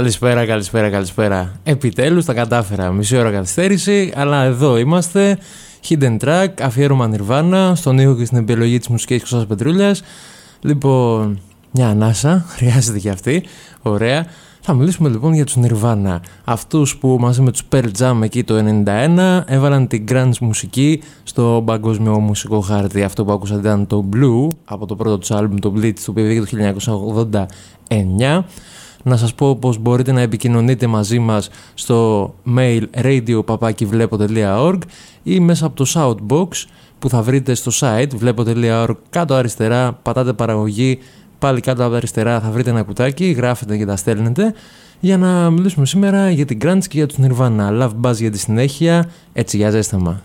Καλησπέρα, καλησπέρα, καλησπέρα. Επιτέλους τα κατάφερα. Μισή ώρα καθυστέρηση, αλλά εδώ είμαστε. Hidden Track, αφιέρωμα Nirvana, στον ήχο και στην επιλογή της μουσικής Κωνστάς Πετρούλιας. Λοιπόν, μια ανάσα, χρειάζεται και αυτή. Ωραία. Θα μιλήσουμε λοιπόν για τους Nirvana. Αυτούς που μαζί με τους Pearl Jam εκεί το 1991 έβαλαν την grunge μουσική στο παγκόσμιο μουσικό χάρτη. Αυτό που άκουσατε ήταν το Blue από το πρώτο τους άλμπουμ, το Blitz, το οποίο βγήκε το 1989 να σας πω πως μπορείτε να επικοινωνείτε μαζί μας στο mail radio.papakivlepo.org ή μέσα από το Shoutbox που θα βρείτε στο site βλέπω.org κάτω αριστερά πατάτε παραγωγή πάλι κάτω από αριστερά θα βρείτε ένα κουτάκι γράφετε και τα στέλνετε. Για να μιλήσουμε σήμερα για την Grunge και για τους Nirvana. Love Buzz για τη συνέχεια έτσι για ζέσταμα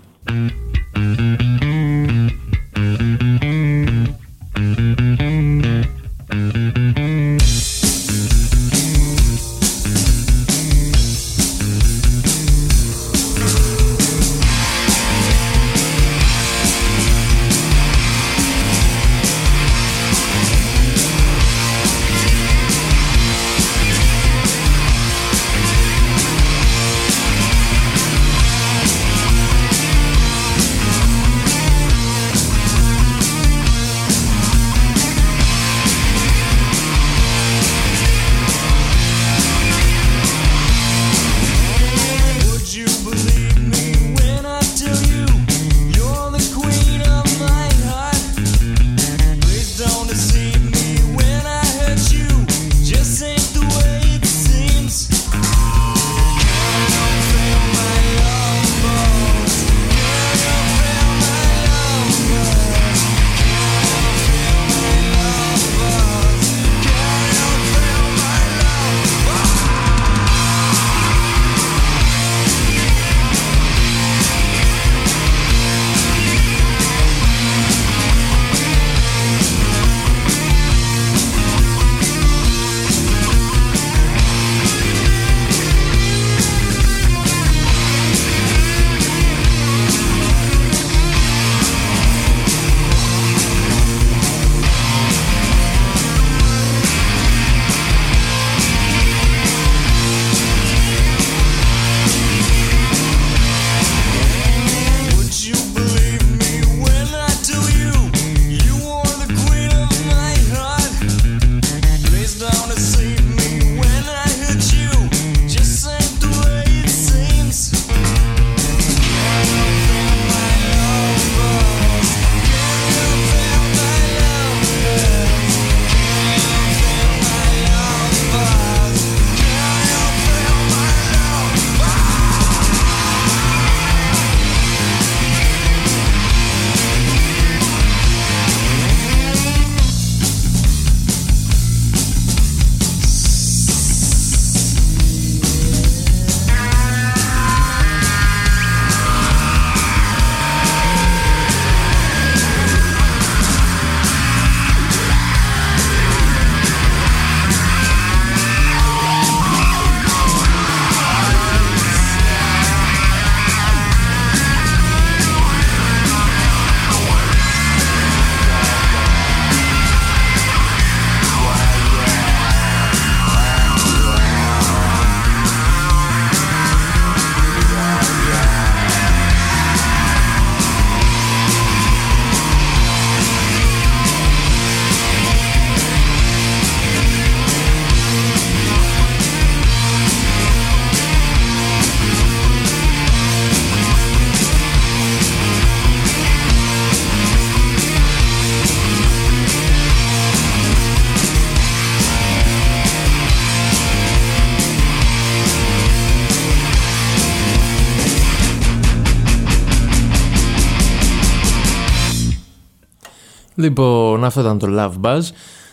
Λοιπόν, αυτό ήταν το Love Buzz.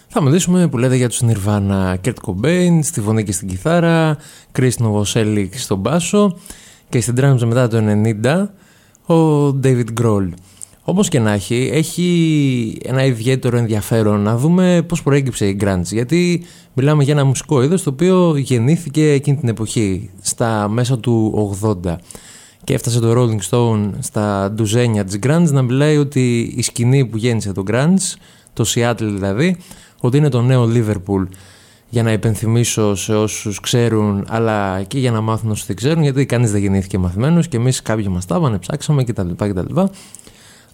Θα μιλήσουμε που λέτε για τους Nirvana Kurt Cobain στη φωνή και στην κιθάρα, Chris Novoselic στον μπάσο και στην drums μετά το 90 ο David Grohl. Όπως και να έχει, έχει ένα ιδιαίτερο ενδιαφέρον να δούμε πώς προέκυψε η grunge γιατί μιλάμε για ένα μουσικό είδος το οποίο γεννήθηκε εκείνη την εποχή, στα μέσα του 80 και έφτασε το Rolling Stone στα ντουζένια της Grunge να μιλάει ότι η σκηνή που γέννησε το Grunge, το Seattle δηλαδή, ότι είναι το νέο Liverpool. για να υπενθυμίσω σε όσους ξέρουν αλλά και για να μάθουν όσοι δεν ξέρουν γιατί κανείς δεν γεννήθηκε μαθημένος και εμείς κάποιοι μας τα ψάξαμε κτλ. κτλ.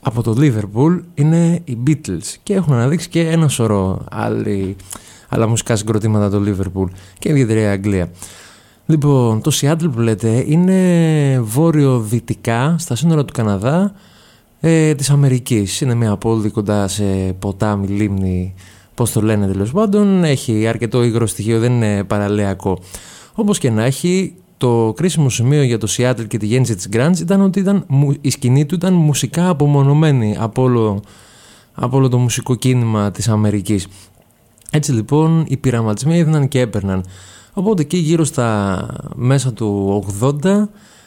Από το Liverpool είναι οι Beatles και έχουν αναδείξει και ένα σωρό άλλοι, άλλα μουσικά συγκροτήματα το Liverpool και ιδιαίτερα η Αγγλία. Λοιπόν, το Seattle που λέτε είναι βόρειο-δυτικά στα σύνορα του Καναδά ε, της Αμερικής. Είναι μια πόλη κοντά σε ποτάμι, λίμνη Πώς το λένε τέλος πάντων, έχει αρκετό υγρό στοιχείο, δεν είναι παραλαιακό. Όπως και να έχει, το κρίσιμο σημείο για το Seattle και τη γέννηση της Grunge ήταν ότι ήταν, η σκηνή του ήταν μουσικά απομονωμένη από όλο, από όλο το μουσικό κίνημα της Αμερικής. Έτσι λοιπόν οι πειραματισμοί έδιναν και έπαιρναν. Οπότε εκεί γύρω στα μέσα του 80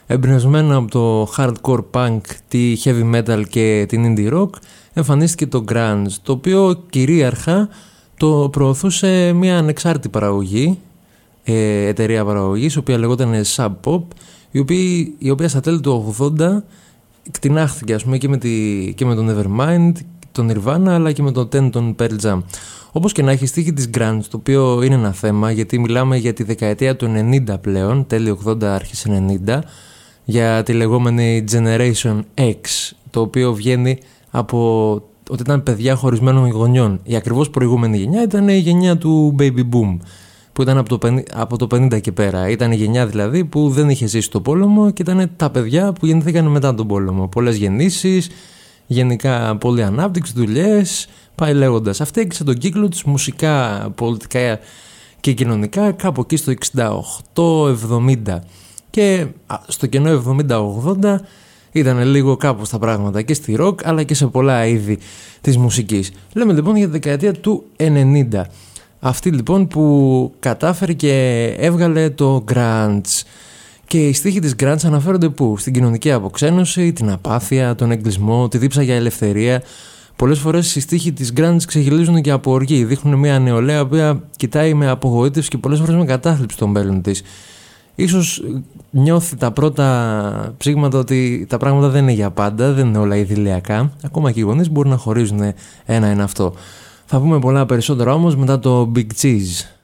εμπνευσμένα από το hardcore punk, τη heavy metal και την indie rock εμφανίστηκε το grunge το οποίο κυρίαρχα το προωθούσε μια ανεξάρτητη παραγωγή ε, εταιρεία παραγωγής η οποία λεγόταν Sub Pop η οποία, η οποία στα τέλη του 80 κτηνάχθηκε ας πούμε και με, τη, και με τον Nevermind τον Nirvana αλλά και με τον Ten τον Pearl Jam όπως και να έχει στίχη της grunge το οποίο είναι ένα θέμα γιατί μιλάμε για τη δεκαετία του 90 πλέον τέλη 80 άρχισε 90 για τη λεγόμενη Generation X το οποίο βγαίνει από ότι ήταν παιδιά χωρισμένων γονιών. Η ακριβώς προηγούμενη γενιά ήταν η γενιά του Baby Boom που ήταν από το, 50, από το 50 και πέρα. Ήταν η γενιά δηλαδή που δεν είχε ζήσει το πόλεμο και ήταν τα παιδιά που γεννήθηκαν μετά τον πόλεμο. Πολλές γεννήσεις, γενικά πολλή ανάπτυξη, δουλειές, πάει λέγοντας. Αυτή έκλεισε τον κύκλο της μουσικά, πολιτικά και κοινωνικά κάπου εκεί στο 68-70 και στο κενό 70-80 ήταν λίγο κάπως τα πράγματα και στη ροκ αλλά και σε πολλά είδη της μουσικής. Λέμε λοιπόν για τη δεκαετία του 90. Αυτή λοιπόν που κατάφερε και έβγαλε το grunge. Και οι στίχοι της grunge αναφέρονται πού; Στην κοινωνική αποξένωση, την απάθεια, τον εγκλισμό, τη δίψα για ελευθερία. Πολλές φορές οι στίχοι της grunge ξεχυλίζουν και από οργή. Δείχνουν μια νεολαία που κοιτάει με απογοήτευση και πολλές φορές με κατάθλιψη τον μέλλον της ίσως νιώθει τα πρώτα ψήγματα ότι τα πράγματα δεν είναι για πάντα, δεν είναι όλα ιδηλιακά. Ακόμα και οι γονείς μπορούν να χωρίζουν ένα-ένα αυτό. Θα πούμε πολλά περισσότερα όμως μετά το Big Cheese.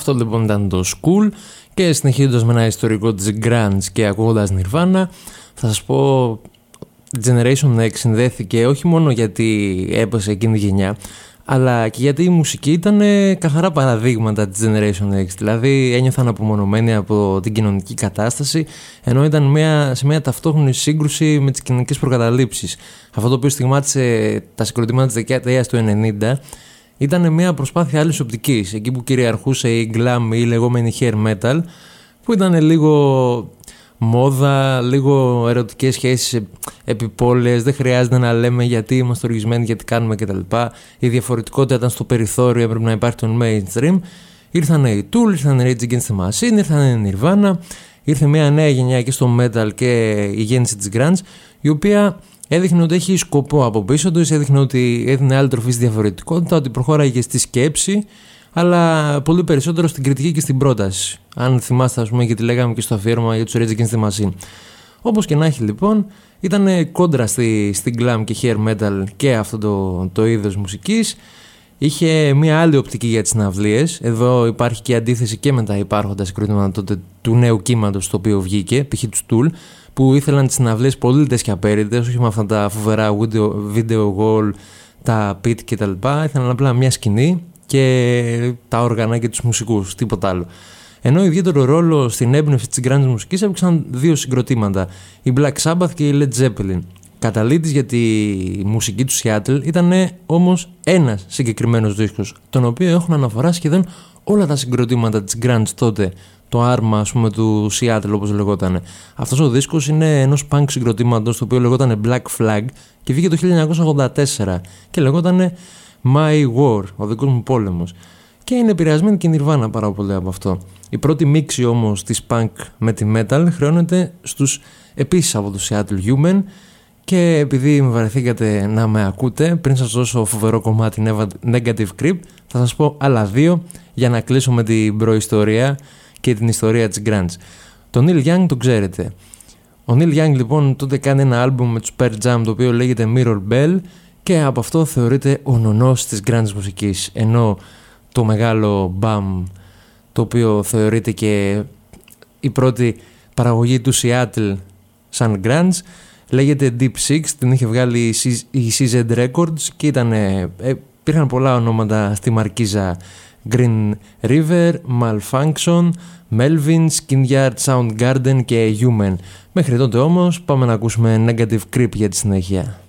Αυτό λοιπόν ήταν το School και συνεχίζοντας με ένα ιστορικό της Grunge και ακούγοντας Nirvana θα σας πω Generation X συνδέθηκε όχι μόνο γιατί έπεσε εκείνη η γενιά αλλά και γιατί η μουσική ήταν καθαρά παραδείγματα της Generation X. Δηλαδή ένιωθαν απομονωμένοι από την κοινωνική κατάσταση, ενώ ήταν μια, σε μια ταυτόχρονη σύγκρουση με τις κοινωνικές προκαταλήψεις. Αυτό το οποίο στιγμάτισε τα συγκροτήματα της δεκαετίας του 90 ήταν μια προσπάθεια άλλης οπτικής, εκεί που κυριαρχούσε η glam ή η λεγόμενη hair metal, που ήταν λίγο μόδα, λίγο ερωτικές σχέσεις επιπόλαιες, δεν χρειάζεται να λέμε γιατί είμαστε οργισμένοι, γιατί κάνουμε κτλ. Η διαφορετικότητα ήταν στο περιθώριο, έπρεπε να υπάρχει το mainstream. Ήρθαν οι Tool, ήρθαν οι Rage Against the Machine, ήρθαν οι Nirvana, ήρθε μια νέα γενιά και στο metal και η γέννηση της grunge, η οποία έδειχνε ότι έχει σκοπό από πίσω τους, έδειχνε ότι έδινε άλλη τροφή στη διαφορετικότητα, ότι προχώραγε στη σκέψη, αλλά πολύ περισσότερο στην κριτική και στην πρόταση. Αν θυμάστε, ας πούμε, γιατί λέγαμε και στο αφιέρωμα για τους Rage Against the Machine. Όπως και να έχει λοιπόν, ήταν κόντρα στη, στην glam και hair metal και αυτό το, το είδος μουσικής. Είχε μια άλλη οπτική για τις συναυλίε. Εδώ υπάρχει και αντίθεση και με τα υπάρχοντα συγκρότηματα τότε του νέου κύματος το οποίο βγήκε, π.χ. του Tool, που ήθελαν τις συναυλίες πολύ και απέριντε, όχι με αυτά τα φοβερά video, video wall, τα pit κτλ. Ήθελαν απλά μια σκηνή και τα όργανα και τους μουσικούς, τίποτα άλλο. Ενώ ιδιαίτερο ρόλο στην έμπνευση της grunge μουσικής έπαιξαν δύο συγκροτήματα, η Black Sabbath και η Led Zeppelin. Καταλήτης για τη μουσική του Seattle ήταν όμως ένας συγκεκριμένος δίσκος, τον οποίο έχουν αναφορά σχεδόν όλα τα συγκροτήματα της grunge τότε, το άρμα ας πούμε του Seattle όπως λεγόταν. Αυτός ο δίσκος είναι ενός punk συγκροτήματος το οποίο λεγόταν Black Flag και βγήκε το 1984 και λεγόταν My War, ο δικός μου πόλεμος. Και είναι επηρεασμένη και η Nirvana πάρα πολύ από αυτό. Η πρώτη μίξη όμως της punk με τη metal χρεώνεται στους επίσης από το Seattle Human και επειδή με βαρεθήκατε να με ακούτε, πριν σας δώσω φοβερό κομμάτι Negative Creep, θα σας πω άλλα δύο για να κλείσω με την προϊστορία και την ιστορία της Grunge. Τον Neil Young τον ξέρετε. Ο Neil Young λοιπόν τότε κάνει ένα άλμπουμ με τους Pearl Jam το οποίο λέγεται Mirror Bell και από αυτό θεωρείται ο νονός της grunge μουσικής ενώ το μεγάλο BAM το οποίο θεωρείται και η πρώτη παραγωγή του Seattle σαν grunge λέγεται Deep Six, την είχε βγάλει η CZ Records και ήταν, ε, υπήρχαν πολλά ονόματα στη μαρκίζα Green River, Malfunction, Melvin, Skin Soundgarden και Human. Μέχρι τότε όμως πάμε να ακούσουμε Negative Creep για τη συνέχεια.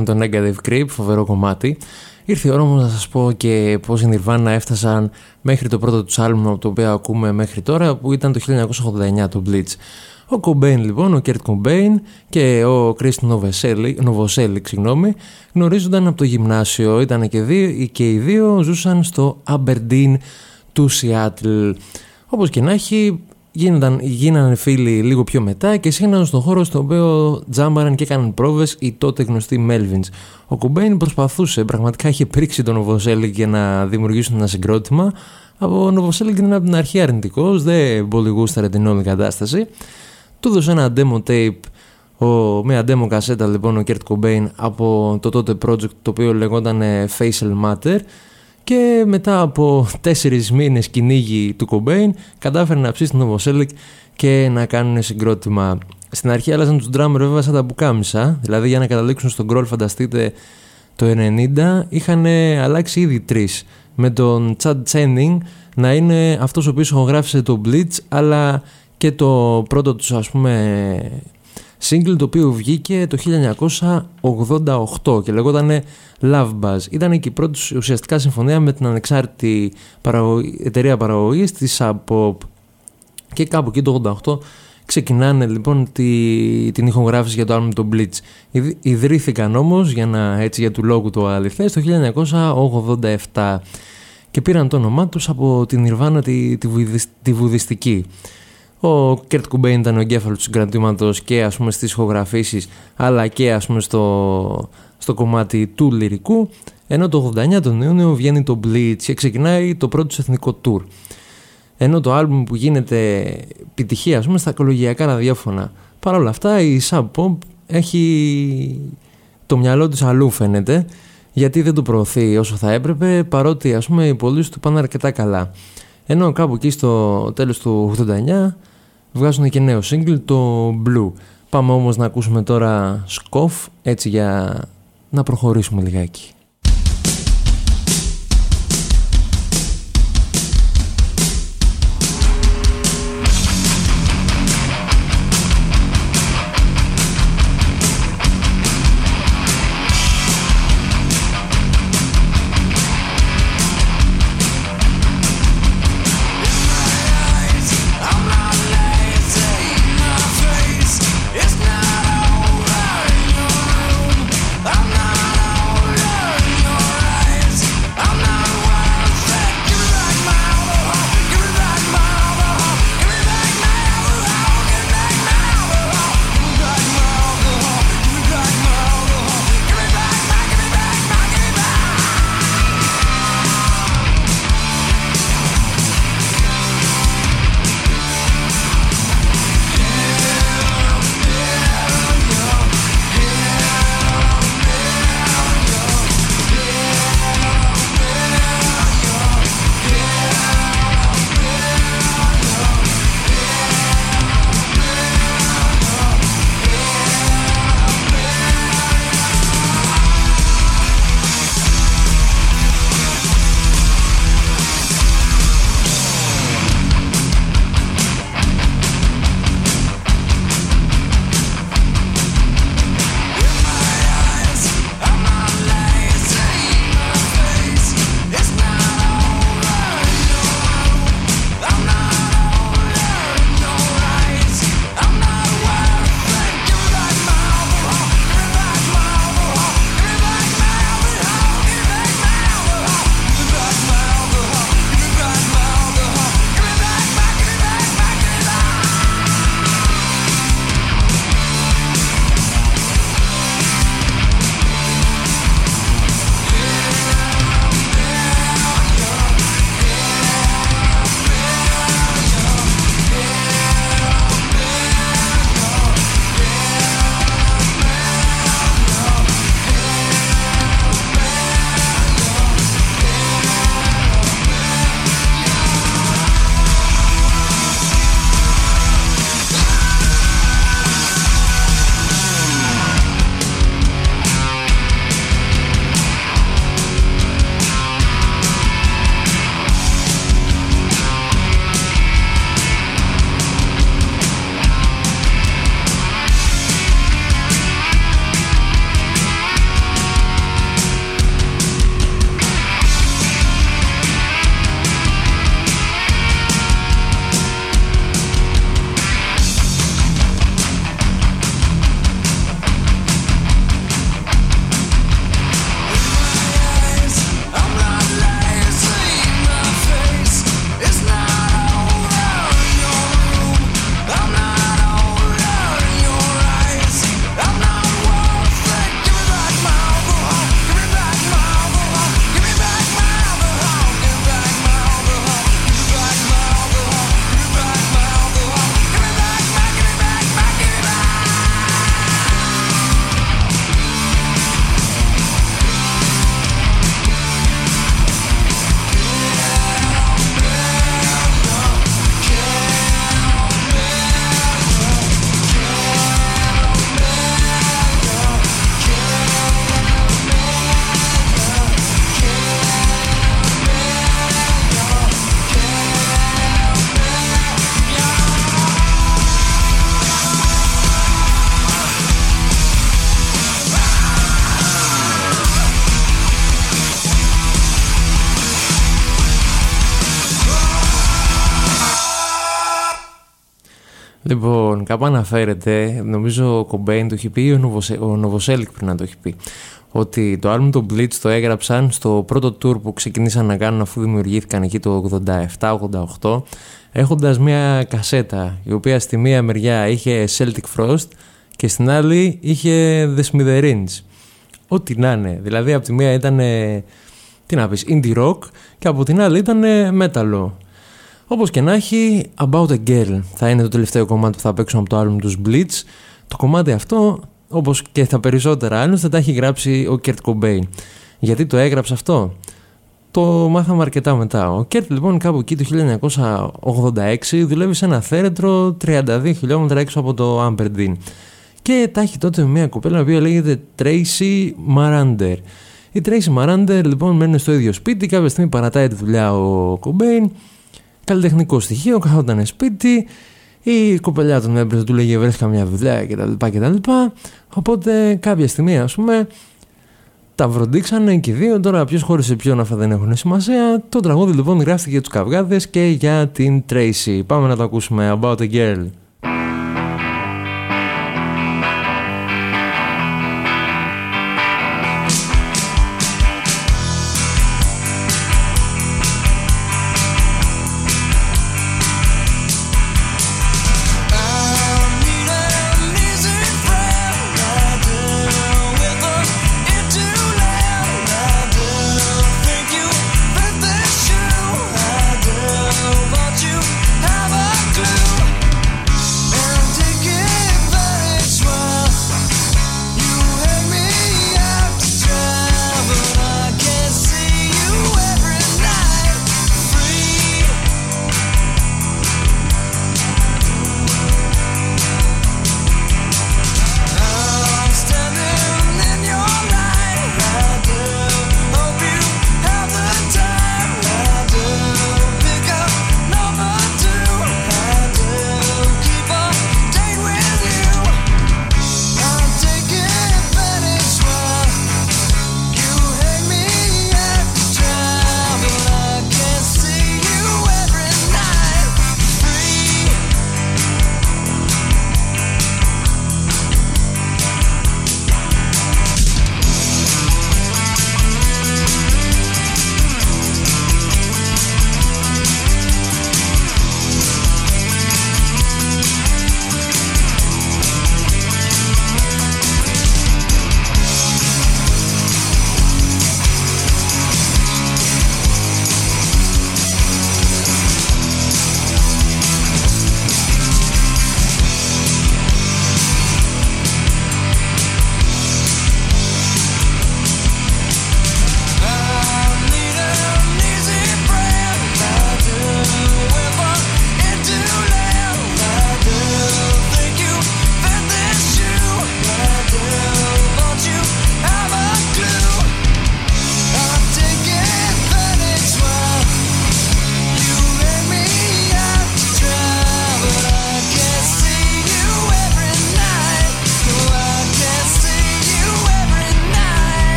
Ήταν το Negative Creep, φοβερό κομμάτι. Ήρθε η ώρα όμως να σας πω και πώς οι Nirvana έφτασαν μέχρι το πρώτο τους άλμπουμ από το οποίο ακούμε μέχρι τώρα που ήταν το 1989 το Bleach. Ο Cobain λοιπόν, ο Kurt Cobain και ο Chris Novoselic συγγνώμη, γνωρίζονταν από το γυμνάσιο, ήταν και, δύο, και οι δύο ζούσαν στο Aberdeen του Seattle. Όπως και να έχει, γίνονταν, γίνανε φίλοι λίγο πιο μετά και σύγχναν στον χώρο στο οποίο τζάμπαραν και έκαναν πρόβες οι τότε γνωστοί Melvins. Ο Κουμπέιν προσπαθούσε, πραγματικά είχε πρήξει τον Νοβοσέλικ για να δημιουργήσουν ένα συγκρότημα. Από ο Νοβοσέλικ ήταν από την αρχή αρνητικός, δεν πολύ γούσταρε την όλη κατάσταση. Του έδωσε ένα demo tape, ο, μια demo κασέτα λοιπόν ο Kurt Cobain από το τότε project το οποίο λεγόταν Fecal Matter και μετά από τέσσερις μήνες κυνήγι του Κομπέιν κατάφερε να ψήσει τον Νοβοσέλικ και να κάνουν συγκρότημα. Στην αρχή άλλαζαν τους drummer βέβαια σαν τα πουκάμισα, δηλαδή για να καταλήξουν στον γκρολ φανταστείτε το 90 είχαν αλλάξει ήδη τρεις. Με τον Chad Channing να είναι αυτός ο οποίος ηχογράφησε το Blitz αλλά και το πρώτο τους ας πούμε Single το οποίο βγήκε το 1988 και λεγόταν Love Buzz. Ήταν και η πρώτη ουσιαστικά συμφωνία με την ανεξάρτητη εταιρεία παραγωγής της Sub Pop. Και κάπου εκεί το 88 ξεκινάνε λοιπόν τη, την ηχογράφηση για το άλμπουμ το Bleach. Ιδρύθηκαν όμως για, να, έτσι, για του λόγου το αληθές το 1987 και πήραν το όνομά τους από τη Νιρβάνα τη, τη, τη βουδιστική. Ο Κέρτ Κουμπέιν ήταν ο εγκέφαλος του συγκροτήματος και ας πούμε στις ηχογραφήσεις αλλά και ας πούμε στο, στο κομμάτι του λυρικού ενώ το 89 τον Ιούνιο βγαίνει το Bleach και ξεκινάει το πρώτο του εθνικό tour. Ενώ το άλμπουμ που γίνεται επιτυχία ας πούμε στα οικολογιακά ραδιόφωνα. Παρ' όλα αυτά η Sub Pop έχει το μυαλό της αλλού φαίνεται γιατί δεν το προωθεί όσο θα έπρεπε παρότι ας πούμε οι πωλήσει του πάνε αρκετά καλά. Ενώ κάπου εκεί στο τέλος του 89 βγάζουν και νέο single το Blue. Πάμε όμως να ακούσουμε τώρα Scoff έτσι για να προχωρήσουμε λιγάκι. Λοιπόν, κάπου αναφέρεται, νομίζω ο Κομπέιν το έχει πει ή ο Νοβοσέλικ πριν να το έχει πει, ότι το άλμπουμ του Blitz το έγραψαν στο πρώτο tour που ξεκινήσαν να κάνουν αφού δημιουργήθηκαν εκεί το 87-88 έχοντας μια κασέτα η οποία στη μία μεριά είχε Celtic Frost και στην άλλη είχε The Smithereens. Ό,τι να είναι. Δηλαδή από τη μία ήταν, τι να πεις, indie rock και από την άλλη ήταν metal. Όπως και να έχει, About a Girl θα είναι το τελευταίο κομμάτι που θα παίξουν από το album τους Bleach. Το κομμάτι αυτό, όπως και τα περισσότερα άλλωστε, τα έχει γράψει ο Kurt Cobain. Γιατί το έγραψε αυτό; Το μάθαμε αρκετά μετά. Ο Κέρτ λοιπόν κάπου εκεί το 1986 δουλεύει σε ένα θέρετρο 32 χιλιόμετρα έξω από το Aberdeen. Και τα έχει τότε μια κοπέλα η οποία λέγεται Tracy Marander. Η Tracy Marander λοιπόν μένει στο ίδιο σπίτι, κάποια στιγμή παρατάει τη δουλειά ο Κομπέιν, καλλιτεχνικό στοιχείο, καθόταν σπίτι, η κοπελιά του έμπρεπε του λέγε βρες καμιά δουλειά κτλ. Οπότε κάποια στιγμή ας πούμε τα βροντίξανε και δύο, τώρα ποιος χώρισε ποιον αυτά δεν έχουν σημασία. Το τραγούδι λοιπόν γράφτηκε για τους καυγάδες και για την Tracy. Πάμε να το ακούσουμε. About a Girl.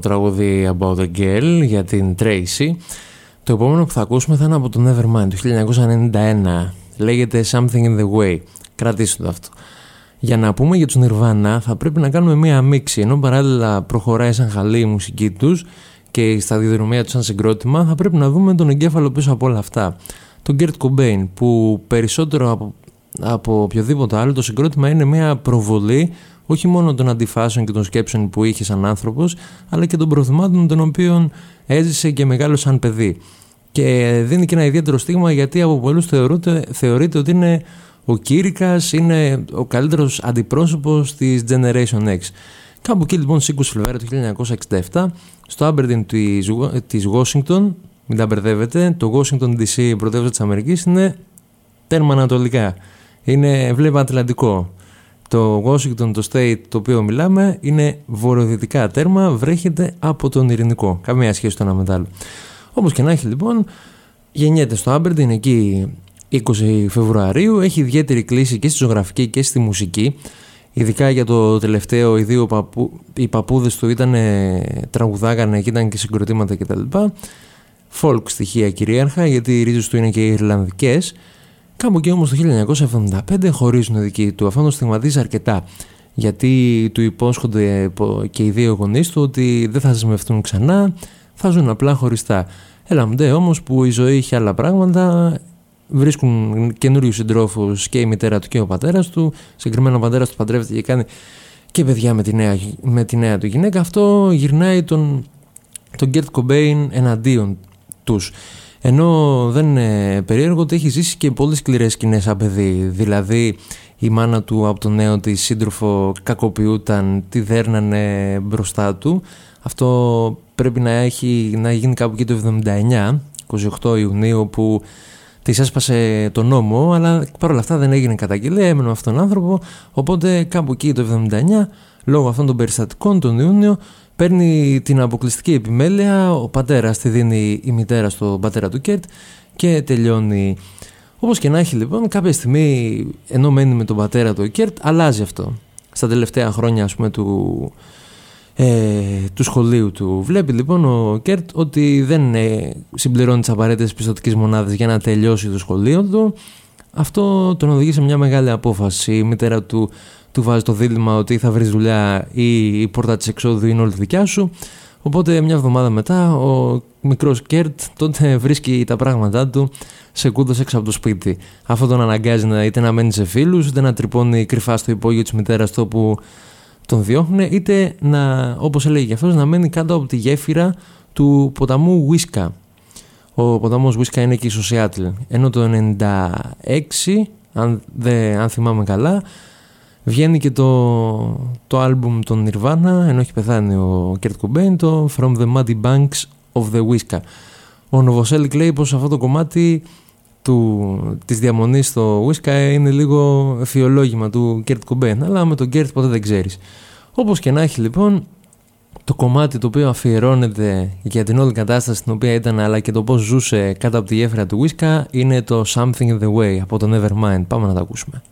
Τραγούδι About a Girl για την Tracy. Το επόμενο που θα ακούσουμε θα είναι από το Nevermind του 1991. Λέγεται Something in the Way. Κρατήστε το αυτό. Για να πούμε για τους Nirvana θα πρέπει να κάνουμε μία μίξη ενώ παράλληλα προχωράει σαν χαλή η μουσική τους και η σταδιοδρομία τους σαν συγκρότημα θα πρέπει να δούμε τον εγκέφαλο πίσω από όλα αυτά. Τον Gert Cobain που περισσότερο από, από οποιοδήποτε άλλο το συγκρότημα είναι μια προβολή όχι μόνο των αντιφάσεων και των σκέψεων που είχε σαν άνθρωπος, αλλά και των προθυμάτων των οποίων έζησε και μεγάλο σαν παιδί. Και δίνει και ένα ιδιαίτερο στίγμα γιατί από πολλούς θεωρείται ότι είναι ο Κήρυκας, είναι ο καλύτερος αντιπρόσωπος της Generation X. Κάπου εκεί λοιπόν στις 20 Φλεβάρι του 1967 στο Aberdeen της Washington, μην τα μπερδεύετε, το Washington DC πρωτεύουσα της Αμερικής είναι τέρμα ανατολικά. Είναι, βλέπει Ατλαντικό Το Washington, το state το οποίο μιλάμε, είναι βορειοδυτικά τέρμα, βρέχεται από τον Ειρηνικό. Καμία σχέση το ένα με το άλλο. Όπως και να έχει λοιπόν, γεννιέται στο Άμπερντιν εκεί 20 Φεβρουαρίου, έχει ιδιαίτερη κλίση και στη ζωγραφική και στη μουσική. Ειδικά για το τελευταίο, οι δύο παππού, οι παππούδες του ήταν, τραγουδάγανε και ήταν και συγκροτήματα κτλ. Folk στοιχεία κυρίαρχα, γιατί οι ρίζες του είναι και Ιρλανδικές. Κάπου εκεί όμως το 1975 χωρίζουν οι δικοί του. Αυτό το στιγματίζει αρκετά. Γιατί του υπόσχονται και οι δύο γονείς του ότι δεν θα δεσμευτούν ξανά, θα ζουν απλά χωριστά. Έλαμντε όμως που η ζωή είχε άλλα πράγματα, βρίσκουν καινούριους συντρόφους και η μητέρα του και ο πατέρας του. Συγκεκριμένα ο πατέρας του παντρεύεται και κάνει και παιδιά με τη νέα, με τη νέα του γυναίκα. Αυτό γυρνάει τον, τον Γκέρτ Κομπέιν εναντίον τους. Ενώ δεν είναι περίεργο ότι έχει ζήσει και πολύ σκληρές σκηνές σαν παιδί. Δηλαδή η μάνα του από τον νέο της σύντροφο κακοποιούταν, τη δέρνανε μπροστά του. Αυτό πρέπει να έχει να γίνει κάπου και το 79, 28 Ιουνίου που της έσπασε το νόμο, αλλά παρόλα αυτά δεν έγινε καταγγελία, έμενε με αυτόν τον άνθρωπο. Οπότε κάπου εκεί το 79, λόγω αυτών των περιστατικών, τον Ιούνιο, παίρνει την αποκλειστική επιμέλεια. Ο πατέρας τη δίνει η μητέρα στον πατέρα του Κέρτ και τελειώνει. Όπως και να έχει λοιπόν, κάποια στιγμή ενώ μένει με τον πατέρα του Κέρτ, αλλάζει αυτό. Στα τελευταία χρόνια, ας πούμε, του, ε, του σχολείου του. Βλέπει λοιπόν ο Κέρτ ότι δεν ε, συμπληρώνει τις απαραίτητες πιστωτικές μονάδες για να τελειώσει το σχολείο του. Αυτό τον οδηγεί σε μια μεγάλη απόφαση. Η μητέρα του του βάζει το δίλημμα ότι θα βρεις δουλειά ή η πόρτα της εξόδου είναι όλη δικιά σου. Οπότε μια εβδομάδα μετά ο μικρός Κέρτ τότε βρίσκει τα πράγματά του σε κούτες έξω από το σπίτι. Αυτό τον αναγκάζει να είτε να μένει σε φίλους, είτε να τρυπώνει κρυφά στο υπόγειο της μητέρας του που τον διώχνουν είτε να, όπως έλεγε και αυτός, να μένει κάτω από τη γέφυρα του ποταμού Wishkah. Ο ποταμός Βίσκα είναι εκεί στο Σιάτλ. Ενώ το 96, αν, δε, αν θυμάμαι καλά, βγαίνει και το, το άλμπουμ των Nirvana, ενώ έχει πεθάνει ο Kurt Cobain, το From the Muddy Banks of the Whisky. Ο Novoselic λέει πως αυτό το κομμάτι του, της διαμονής στο Whisky είναι λίγο φιολόγημα του Kurt Cobain, αλλά με τον Kurt ποτέ δεν ξέρεις. Όπως και να έχει λοιπόν, το κομμάτι το οποίο αφιερώνεται για την όλη κατάσταση στην οποία ήταν αλλά και το πώς ζούσε κάτω από τη γέφυρα του Whisky είναι το Something in the Way από το Nevermind. Πάμε να το ακούσουμε.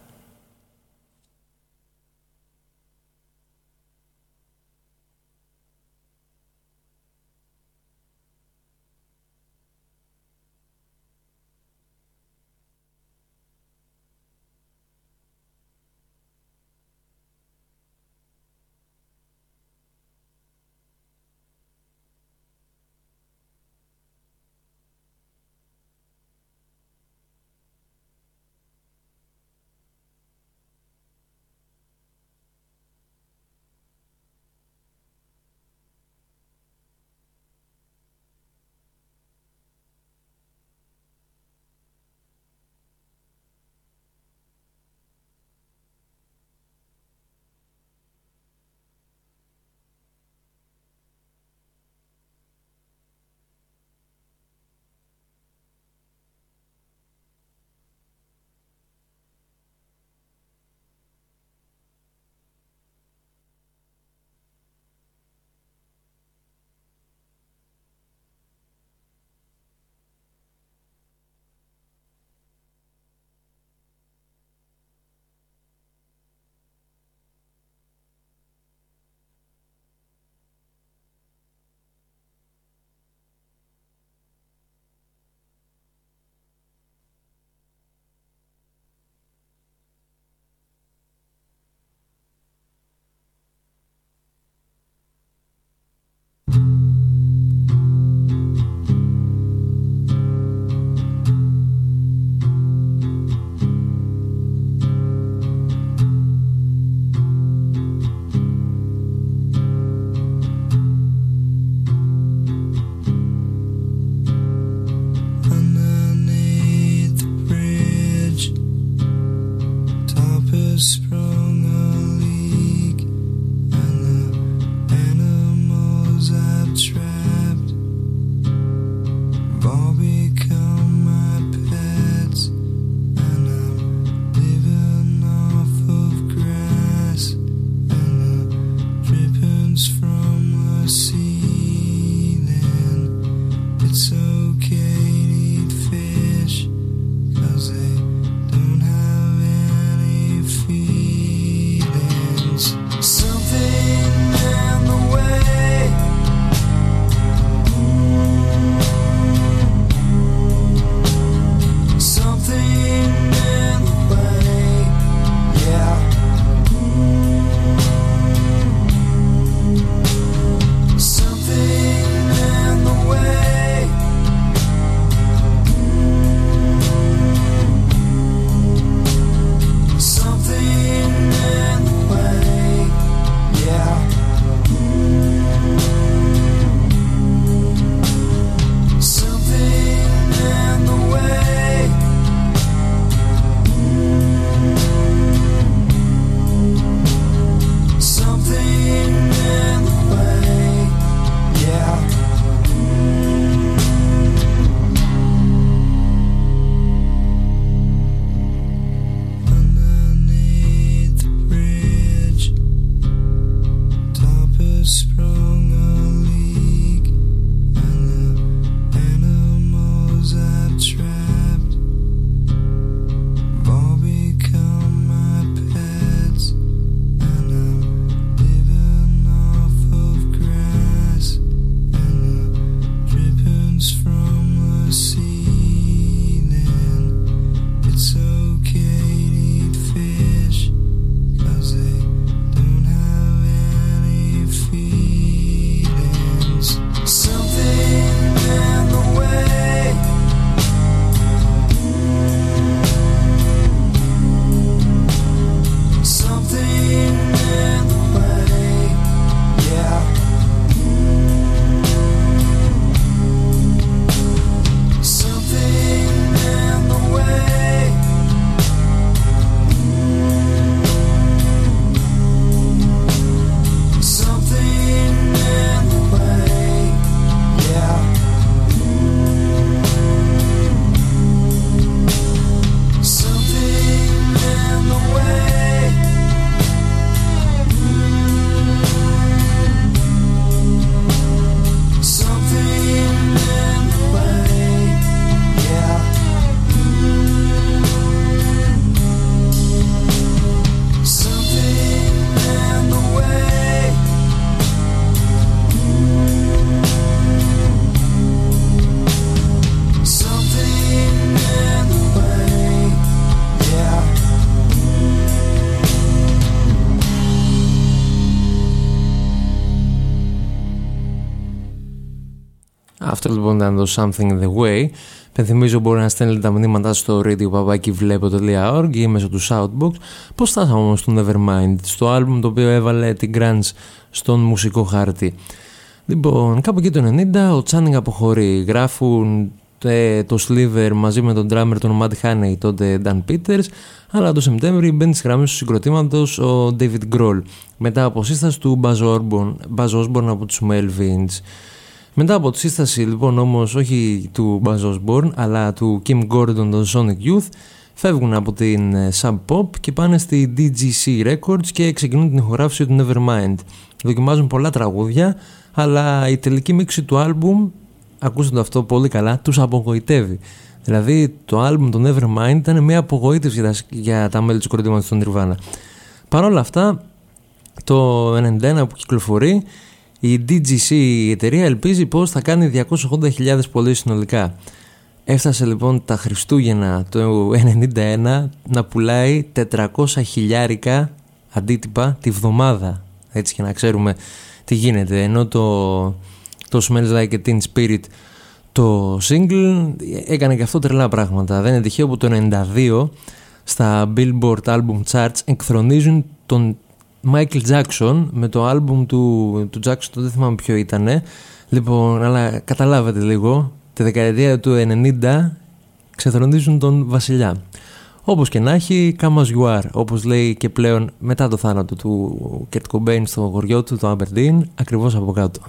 Λοιπόν ήταν το Something the Way. Πενθυμίζω μπορεί να στέλνετε τα μηνύματά στο radio.org ή μέσω του Shoutbox. Πώς φτάσαμε όμως στο Nevermind, στο album το οποίο έβαλε την Grunge στον μουσικό χάρτη. Λοιπόν, κάπου εκεί το 90 ο Channing αποχωρεί. Γράφουν ε, το Sliver μαζί με τον drummer τον Matt Haney, τότε Dan Peters, αλλά το Σεπτέμβρη μπαίνει στις γραμμές του συγκροτήματος ο David Grohl, μετά από σύσταση του Buzz Osborne, Buzz Osborne από τους Melvins. Μετά από τη σύσταση λοιπόν όμως όχι του Buzz Osborne αλλά του Kim Gordon των Sonic Youth φεύγουν από την ε, Sub Pop και πάνε στη DGC Records και ξεκινούν την ηχογράφηση του Nevermind. Δοκιμάζουν πολλά τραγούδια αλλά η τελική μίξη του άλμπουμ, ακούσατε αυτό πολύ καλά, τους απογοητεύει. Δηλαδή το άλμπουμ του Nevermind ήταν μια απογοήτευση για τα μέλη του κορυφήματος των Nirvana. Παρ' όλα αυτά το 91 που κυκλοφορεί η DGC η εταιρεία ελπίζει πως θα κάνει 280.000 πωλήσεις συνολικά. Έφτασε λοιπόν τα Χριστούγεννα το 1991 να πουλάει 400 χιλιάρικα αντίτυπα τη βδομάδα. Έτσι και να ξέρουμε τι γίνεται. Ενώ το, το Smells Like a Teen Spirit το single έκανε και αυτό τρελά πράγματα. Δεν είναι τυχαίο που το 92 στα Billboard Album Charts εκθρονίζουν τον Michael Jackson με το άλμπουμ του, του Jackson, δεν θυμάμαι ποιο ήταν. Λοιπόν, αλλά καταλάβατε λίγο, τη δεκαετία του 90 ξεθρονίζουν τον βασιλιά. Όπως και να έχει, come as you are, όπως λέει και πλέον μετά το θάνατο του Kurt Cobain στο χωριό του, το Aberdeen, ακριβώς από κάτω.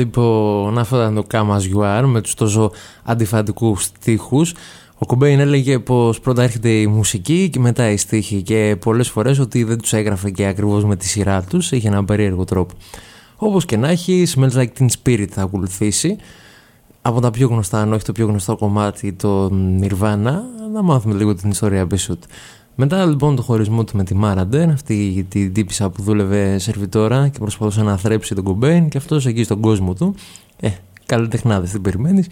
Λοιπόν, αυτό ήταν το Come As You Are με τους τόσο αντιφατικούς στίχους. Ο Κομπέιν έλεγε πως πρώτα έρχεται η μουσική και μετά η στίχη και πολλές φορές ότι δεν τους έγραφε και ακριβώς με τη σειρά τους, είχε έναν περίεργο τρόπο. Όπως και να έχει, Smells Like Teen Spirit θα ακολουθήσει. Από τα πιο γνωστά, αν όχι το πιο γνωστό κομμάτι, το Nirvana, να μάθουμε λίγο την ιστορία πίσω του. Μετά λοιπόν το χωρισμό του με τη Μάραντεν, αυτή την τύπησα που δούλευε σερβιτόρα και προσπαθούσε να θρέψει τον Κομπέιν και αυτός εκεί στον κόσμο του. Ε, καλλιτεχνάδες την περιμένεις.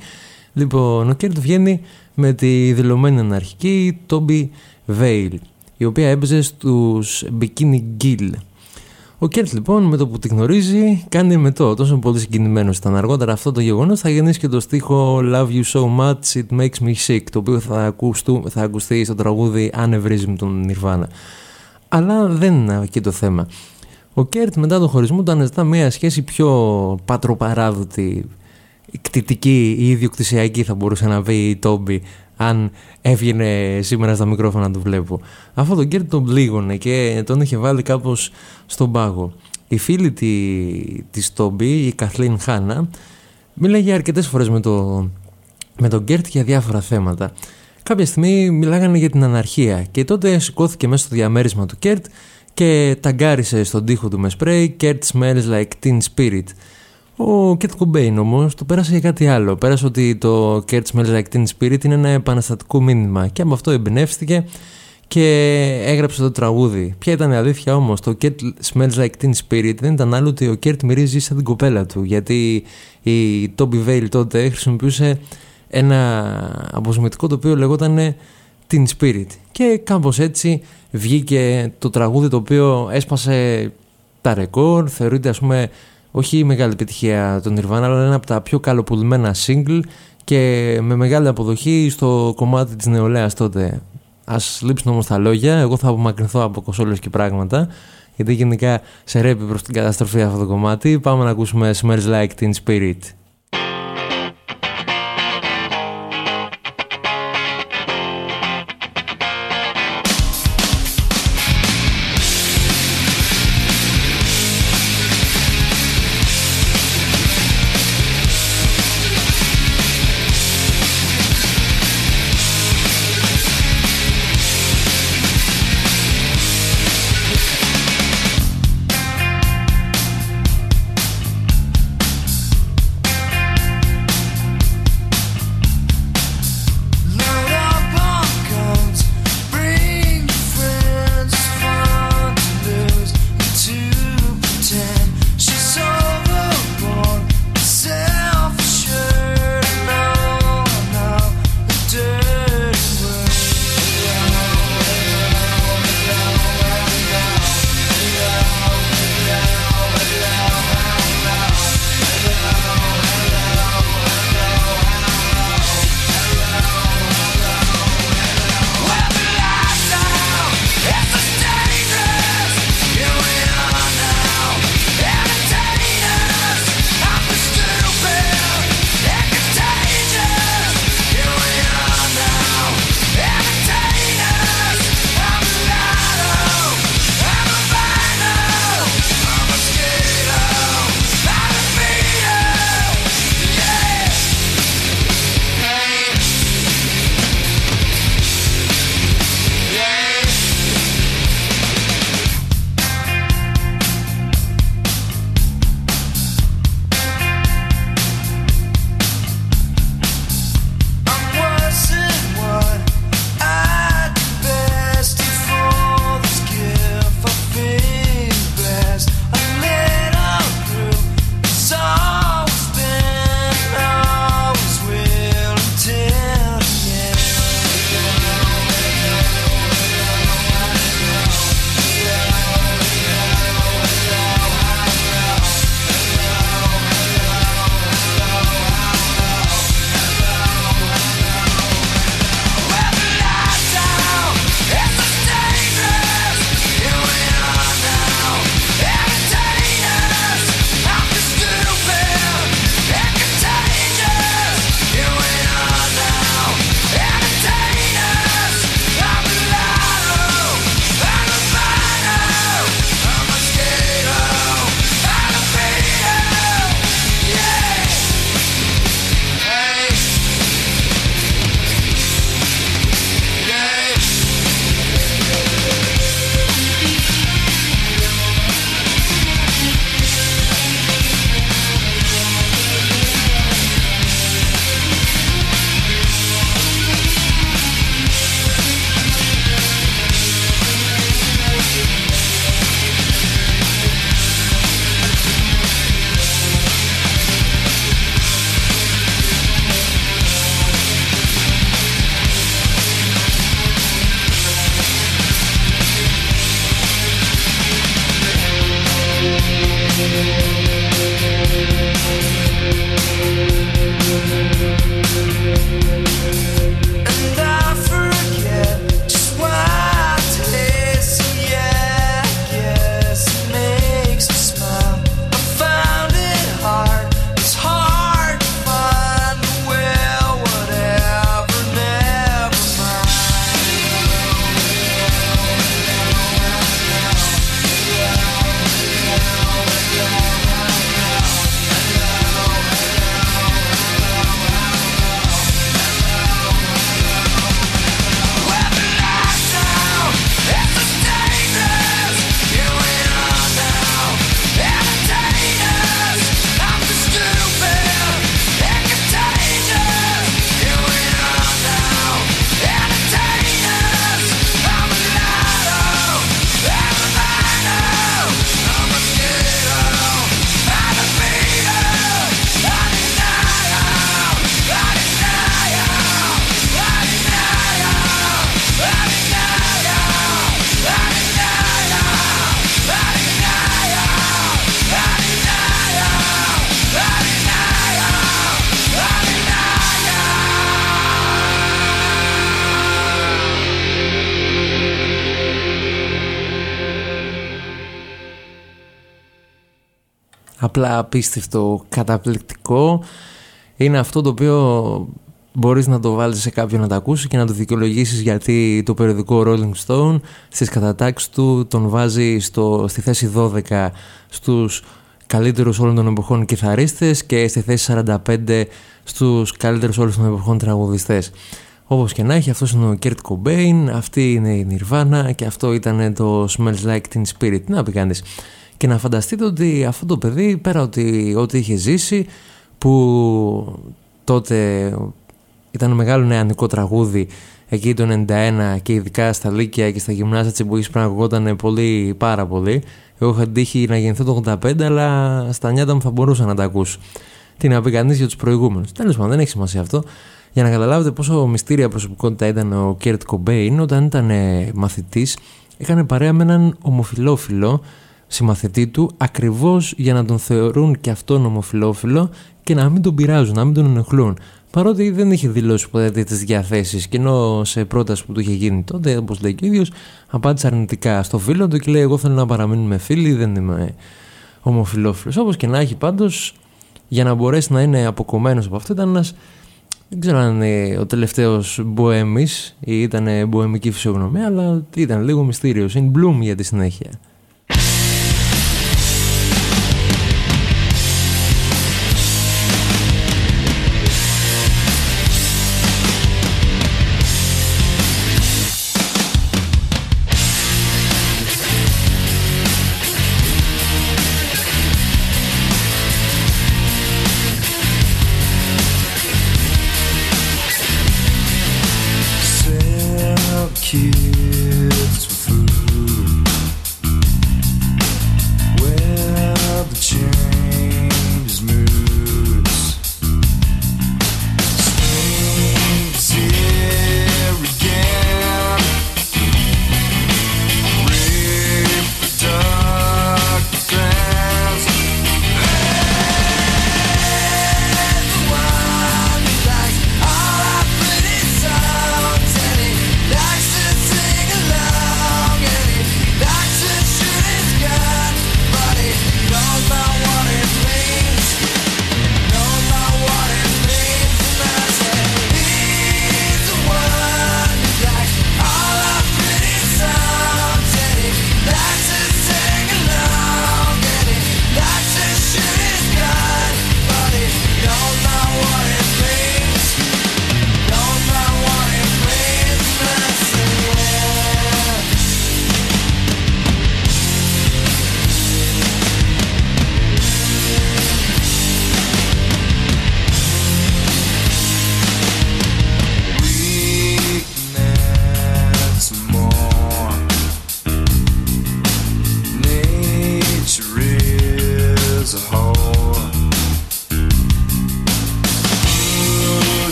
Λοιπόν, ο Κέρτ βγαίνει με τη δηλωμένη αναρχική Tobi Vail, η οποία έπαιζε στους Bikini Kill. Ο Κέρτ λοιπόν με το που τη γνωρίζει κάνει εμετό, τόσο πολύ συγκινημένος ήταν. Αργότερα αυτό το γεγονός θα γεννήσει και το στίχο Love You So Much It Makes Me Sick, το οποίο θα, ακουστού, θα ακουστεί στο τραγούδι Aneurysm των Nirvana. Αλλά δεν είναι εκεί το θέμα. Ο Κέρτ μετά τον χωρισμό του αναζητά μια σχέση πιο πατροπαράδοτη, κτητική ή ιδιοκτησιακή θα μπορούσε να πει η Τόμπι αν έβγαινε σήμερα στα μικρόφωνα να το βλέπω. Αυτό τον Κέρτ τον πλήγωνε και τον είχε βάλει κάπως στον πάγο. Η φίλη τη, της Τόμπι, η Καθλίν Χάνα, μίλαγε αρκετές φορές με, το, με τον Κέρτ για διάφορα θέματα. Κάποια στιγμή μιλάγανε για την αναρχία και τότε σηκώθηκε μέσα στο διαμέρισμα του Κέρτ και ταγκάρισε στον τοίχο του με σπρέι «Kurt smells like teen spirit». Ο Κέρτ Κομπέιν όμως το πέρασε για κάτι άλλο. Πέρασε ότι το Kurt Smells Like Teen Spirit είναι ένα επαναστατικό μήνυμα και από αυτό εμπνεύστηκε και έγραψε το τραγούδι. Ποια ήταν η αλήθεια όμως, το Kurt Smells Like Teen Spirit δεν ήταν άλλο ότι ο Kurt μυρίζει σαν την κοπέλα του. Γιατί η Tobi Vail τότε χρησιμοποιούσε ένα αποσμητικό το οποίο λεγόταν Teen Spirit. Και κάπως έτσι βγήκε το τραγούδι το οποίο έσπασε τα ρεκόρ, θεωρείται ας πούμε όχι μεγάλη επιτυχία των Nirvana, αλλά ένα από τα πιο καλοπουλημένα single και με μεγάλη αποδοχή στο κομμάτι της νεολαίας τότε. Ας λείψουν όμως τα λόγια, εγώ θα απομακρυνθώ από κοσόλες και πράγματα, γιατί γενικά σε ρέπει προς την καταστροφή αυτό το κομμάτι. Πάμε να ακούσουμε Smells Like Teen Spirit. Απίστευτο, καταπληκτικό. Είναι αυτό το οποίο μπορείς να το βάλεις σε κάποιον να το ακούσει και να το δικαιολογήσεις γιατί το περιοδικό Rolling Stone στις κατατάξεις του τον βάζει στο, στη θέση 12 στους καλύτερους όλων των εποχών κιθαρίστες και στη θέση 45 στους καλύτερους όλων των εποχών τραγουδιστές. Όπως και να έχει, αυτός είναι ο Kurt Cobain, αυτή είναι η Nirvana και αυτό ήταν το Smells Like Teen Spirit. Να πει κανείς. Και να φανταστείτε ότι αυτό το παιδί, πέρα ότι ό,τι είχε ζήσει, που τότε ήταν μεγάλο νεανικό τραγούδι εκεί το 91 και ειδικά στα Λύκεια και στα γυμνάσια της εποχής που ακουγόταν πολύ πάρα πολύ. Εγώ είχα τύχει να γεννηθώ το 85 αλλά στα νιάτα μου θα μπορούσα να τα ακούσω. Τι να πει κανείς για τους προηγούμενους. Τέλος πάντων, δεν έχει σημασία αυτό. Για να καταλάβετε πόσο μυστήρια προσωπικότητα ήταν ο Κέρτ Κομπέιν, όταν ήταν μαθητής, έκανε παρέα με έναν ομοφιλόφιλο συμμαθητή του, ακριβώς για να τον θεωρούν και αυτόν ομοφιλόφιλο και να μην τον πειράζουν, να μην τον ενοχλούν. Παρότι δεν είχε δηλώσει ποτέ τις διαθέσεις, και ενώ σε πρόταση που του είχε γίνει τότε, όπως λέει και ο ίδιος, απάντησε αρνητικά στο φίλο του και λέει: Εγώ θέλω να παραμείνουμε φίλοι, δεν είμαι ομοφιλόφιλος. Όπως και να έχει πάντως, για να μπορέσει να είναι αποκομμένος από αυτό, ήταν ένας. Δεν ξέρω αν είναι ο τελευταίος μποέμι ή ήταν μποεμική φυσιογνωμία, αλλά ήταν λίγο μυστήριος. Είναι Bloom για τη συνέχεια.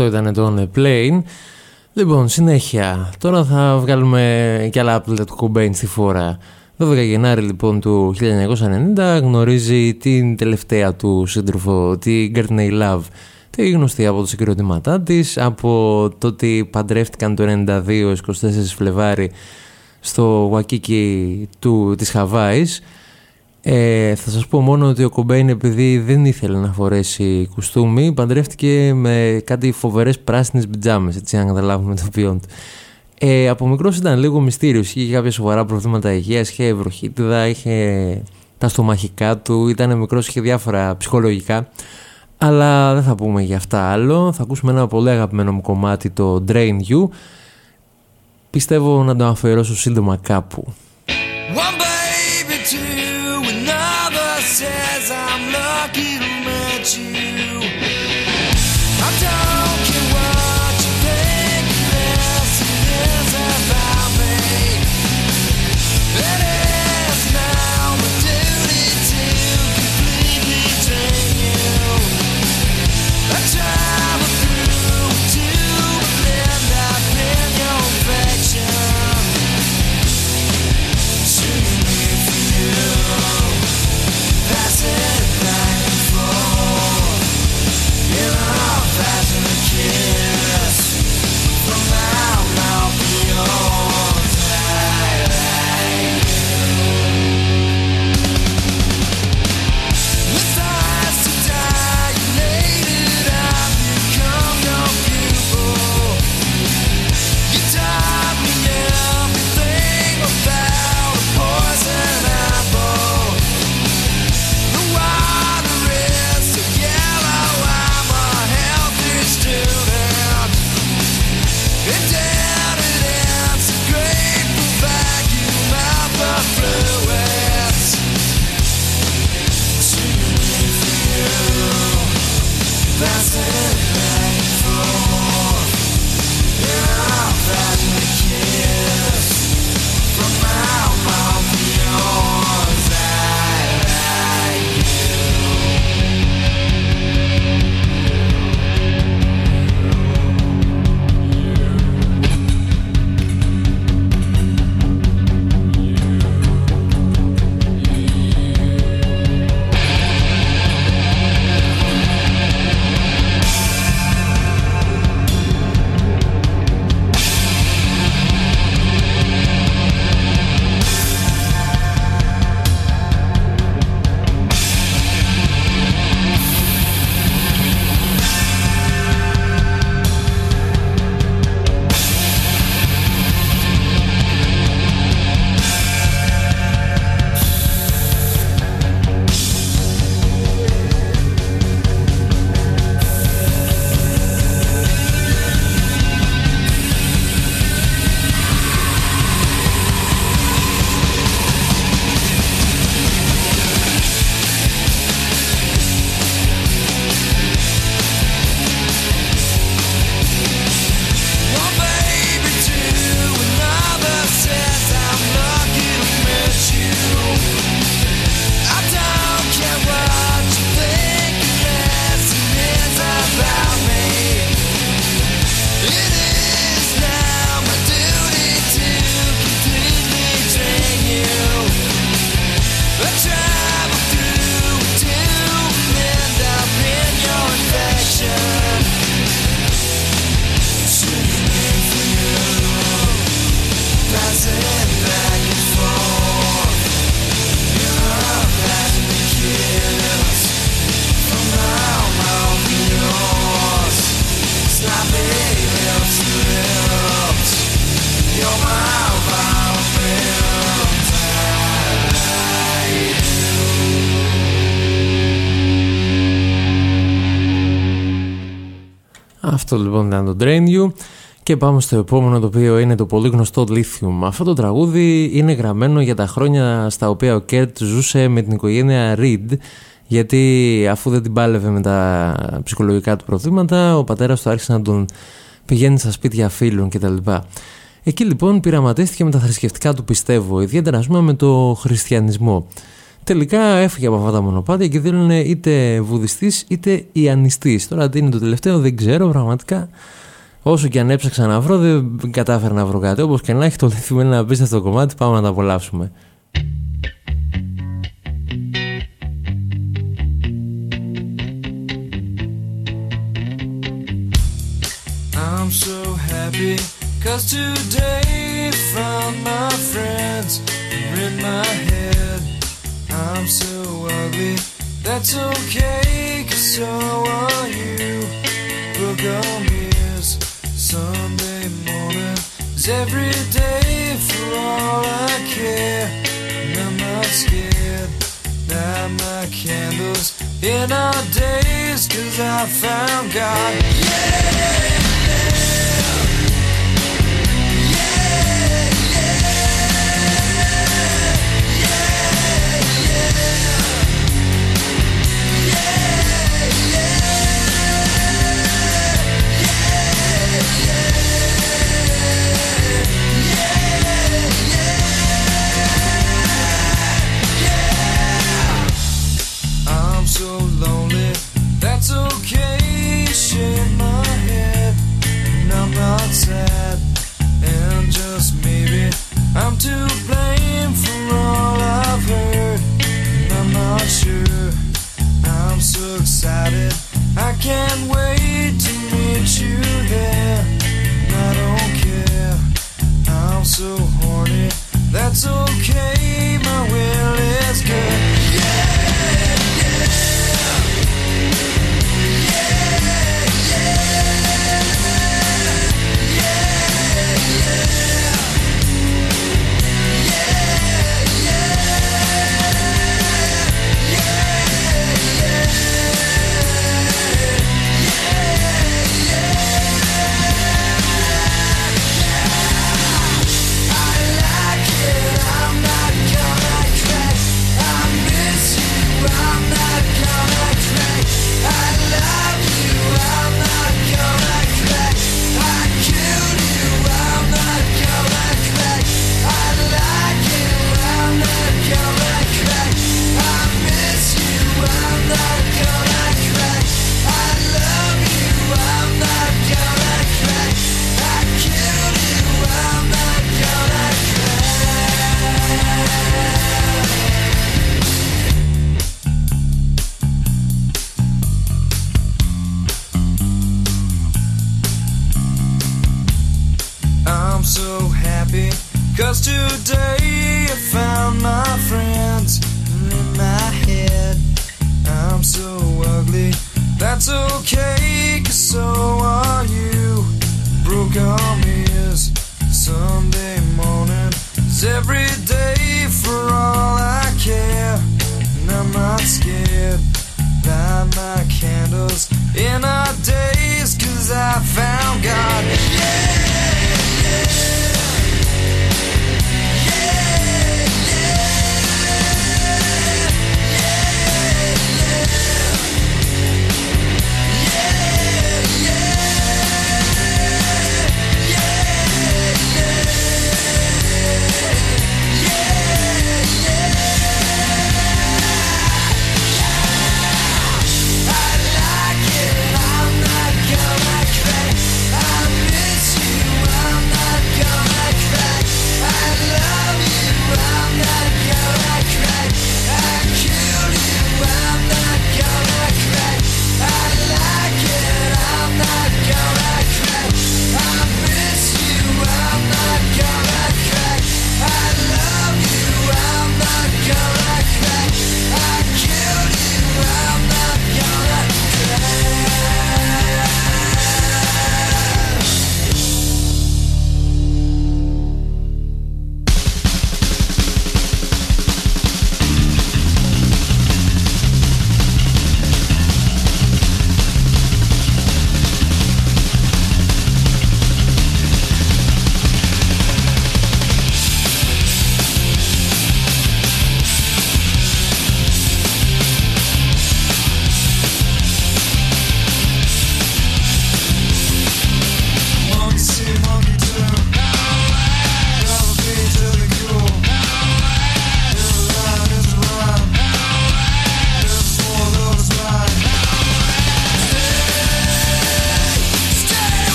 Αυτό ήταν το On Plane. Λοιπόν, συνέχεια. Τώρα θα βγάλουμε κι άλλα άπλυτα του Cobain στη φόρα. 12 Γενάρη λοιπόν του 1990 γνωρίζει την τελευταία του σύντροφο, την Courtney Love. Τη γνωστή από τα συγκροτήματά της, από το ότι παντρεύτηκαν το 92 24 Φλεβάρι στο Βακίκι του, της Χαβάης ε, θα σας πω μόνο ότι ο Κομπέιν επειδή δεν ήθελε να φορέσει κουστούμι παντρεύτηκε με κάτι φοβερές πράσινες πιτζάμες έτσι αν καταλάβουμε το ποιόν του. Ε, από μικρός ήταν λίγο μυστήριος, είχε κάποια σοβαρά προβλήματα υγείας, είχε βροχίτιδα, είχε τα στομαχικά του, ήταν μικρός, είχε διάφορα ψυχολογικά. Αλλά δεν θα πούμε για αυτά άλλο. Θα ακούσουμε ένα πολύ αγαπημένο μου κομμάτι, το Drain You. Πιστεύω να το αφιερώσω σύντομα κάπου. Αυτό λοιπόν ήταν το Drain You. Και πάμε στο επόμενο το οποίο είναι το πολύ γνωστό Lithium. Αυτό το τραγούδι είναι γραμμένο για τα χρόνια στα οποία ο Κέρτ ζούσε με την οικογένεια Reed γιατί αφού δεν την πάλευε με τα ψυχολογικά του προβλήματα ο πατέρας του άρχισε να τον πηγαίνει στα σπίτια φίλων κτλ. Εκεί λοιπόν πειραματίστηκε με τα θρησκευτικά του πιστεύω, ιδιαίτερα ας πούμε με το χριστιανισμό. Τελικά έφυγε από αυτά τα μονοπάτια και θέλουν είτε βουδιστής είτε ιανιστής. Τώρα τι είναι το τελευταίο δεν ξέρω πραγματικά. Όσο και αν έψαξα να βρω δεν κατάφερα να βρω κάτι. Όπως και να έχει το λύθουμε ένα απίστευτο κομμάτι πάμε να τα απολαύσουμε. I'm so happy cause today found my friends in my head I'm so ugly, that's okay, cause so are you. Book on is Sunday morning is every day for all I care. And I'm not scared. Light my candles in our days, cause I found God. Yeah!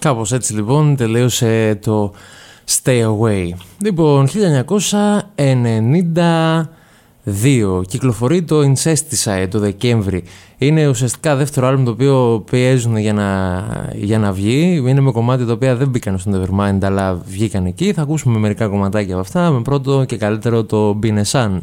Κάπως έτσι λοιπόν τελείωσε το Stay Away. Λοιπόν, 1992 κυκλοφορεί το Incesticide το Δεκέμβρη. Είναι ουσιαστικά δεύτερο άλμπουμ το οποίο πιέζουν για να, για να βγει. Είναι με κομμάτια τα οποία δεν μπήκαν στο Nevermind αλλά βγήκαν εκεί. Θα ακούσουμε μερικά κομματάκια από αυτά. Με πρώτο και καλύτερο το Binesan.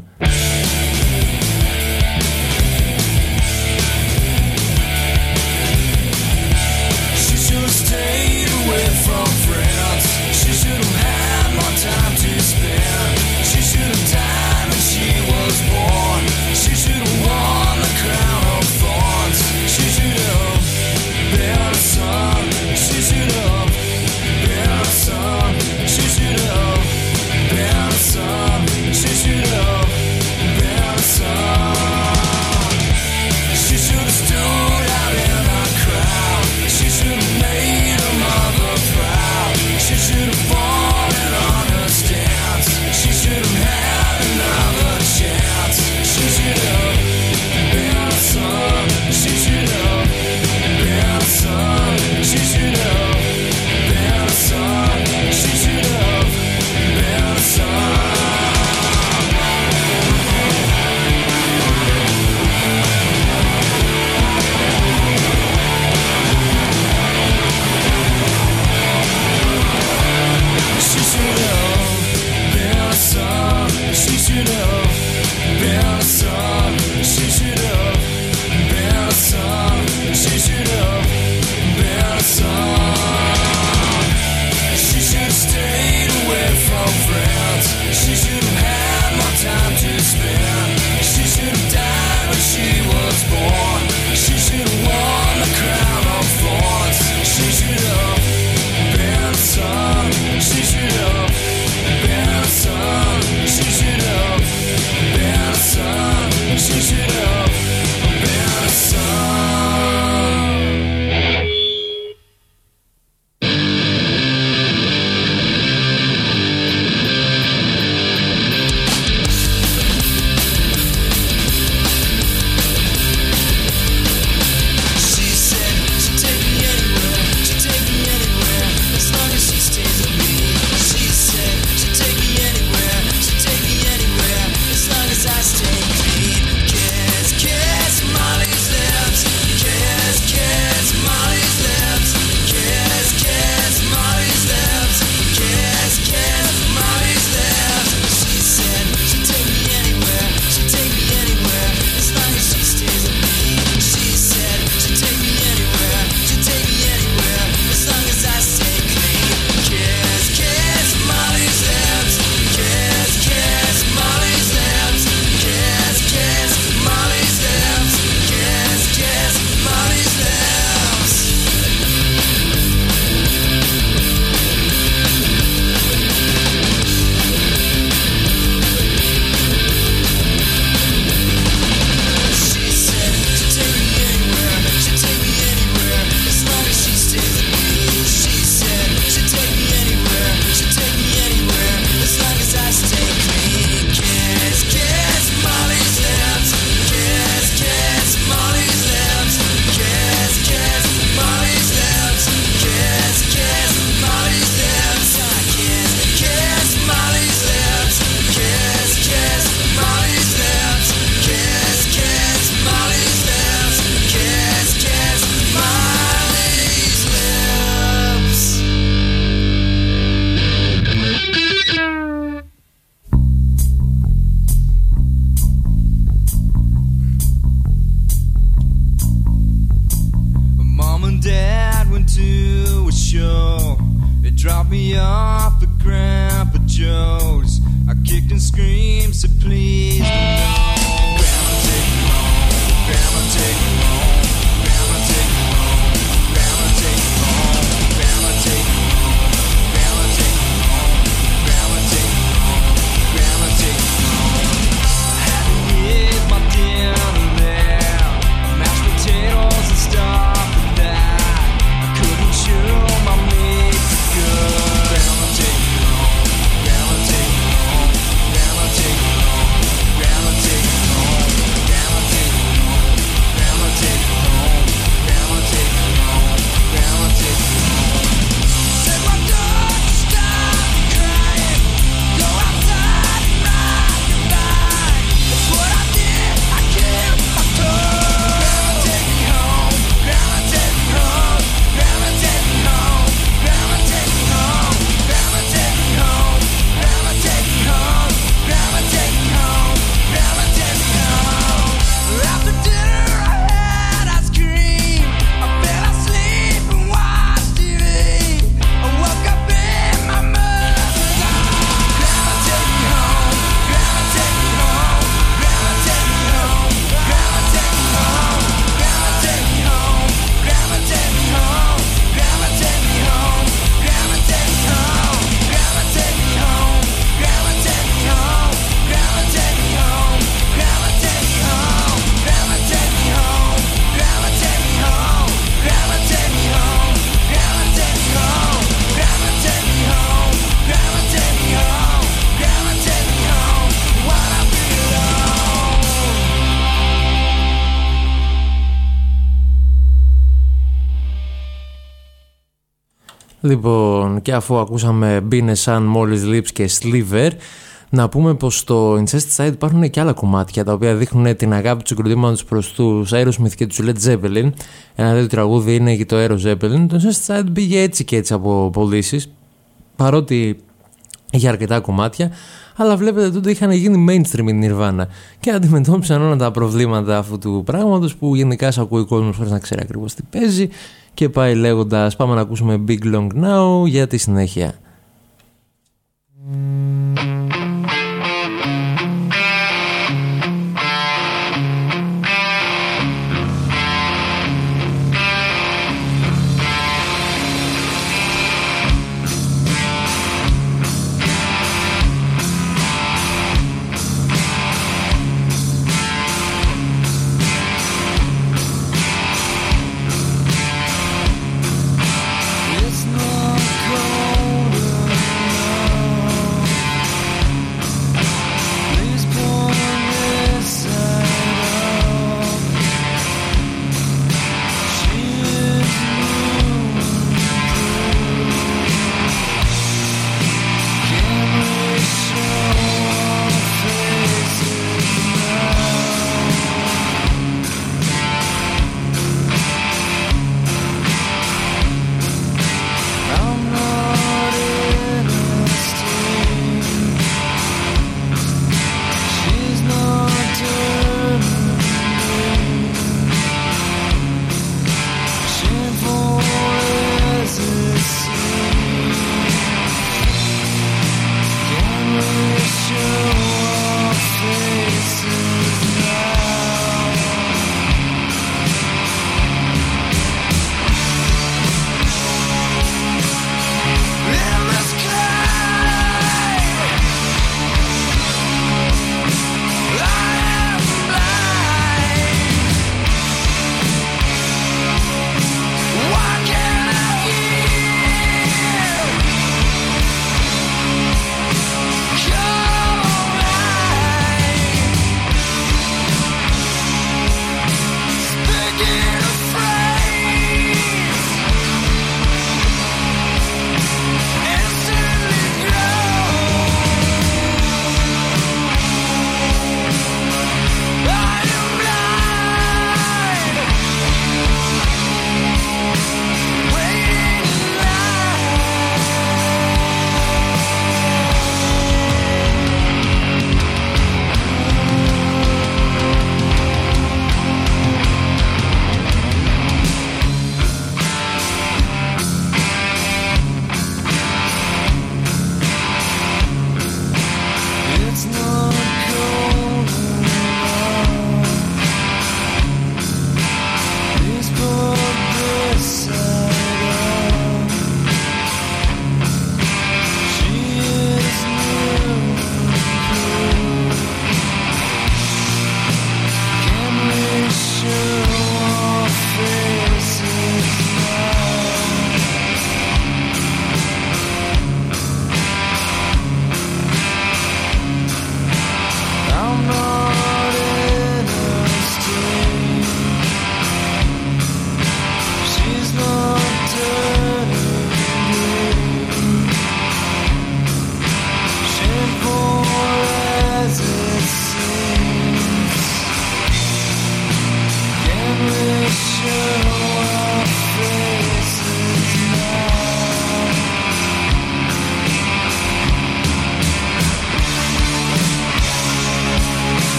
Λοιπόν, και αφού ακούσαμε Been Sun, Molly's Lips και Sliver, να πούμε πως στο Incest Side υπάρχουν και άλλα κομμάτια τα οποία δείχνουν την αγάπη τους συγκροτήματος προς τους Aerosmith και τους Led Zeppelin. Ένα τέτοιο τραγούδι είναι και το Aero Zeppelin. Το Incest Side πήγε έτσι και έτσι από πωλήσεις, παρότι είχε αρκετά κομμάτια, αλλά βλέπετε τότε είχαν γίνει mainstream η Nirvana και αντιμετώπισαν όλα τα προβλήματα αυτού του πράγματος που γενικά σε ακούει ο κόσμος χωρίς να ξέρει ακριβώς τι παίζει και πάει λέγοντας πάμε να ακούσουμε Big Long Now για τη συνέχεια.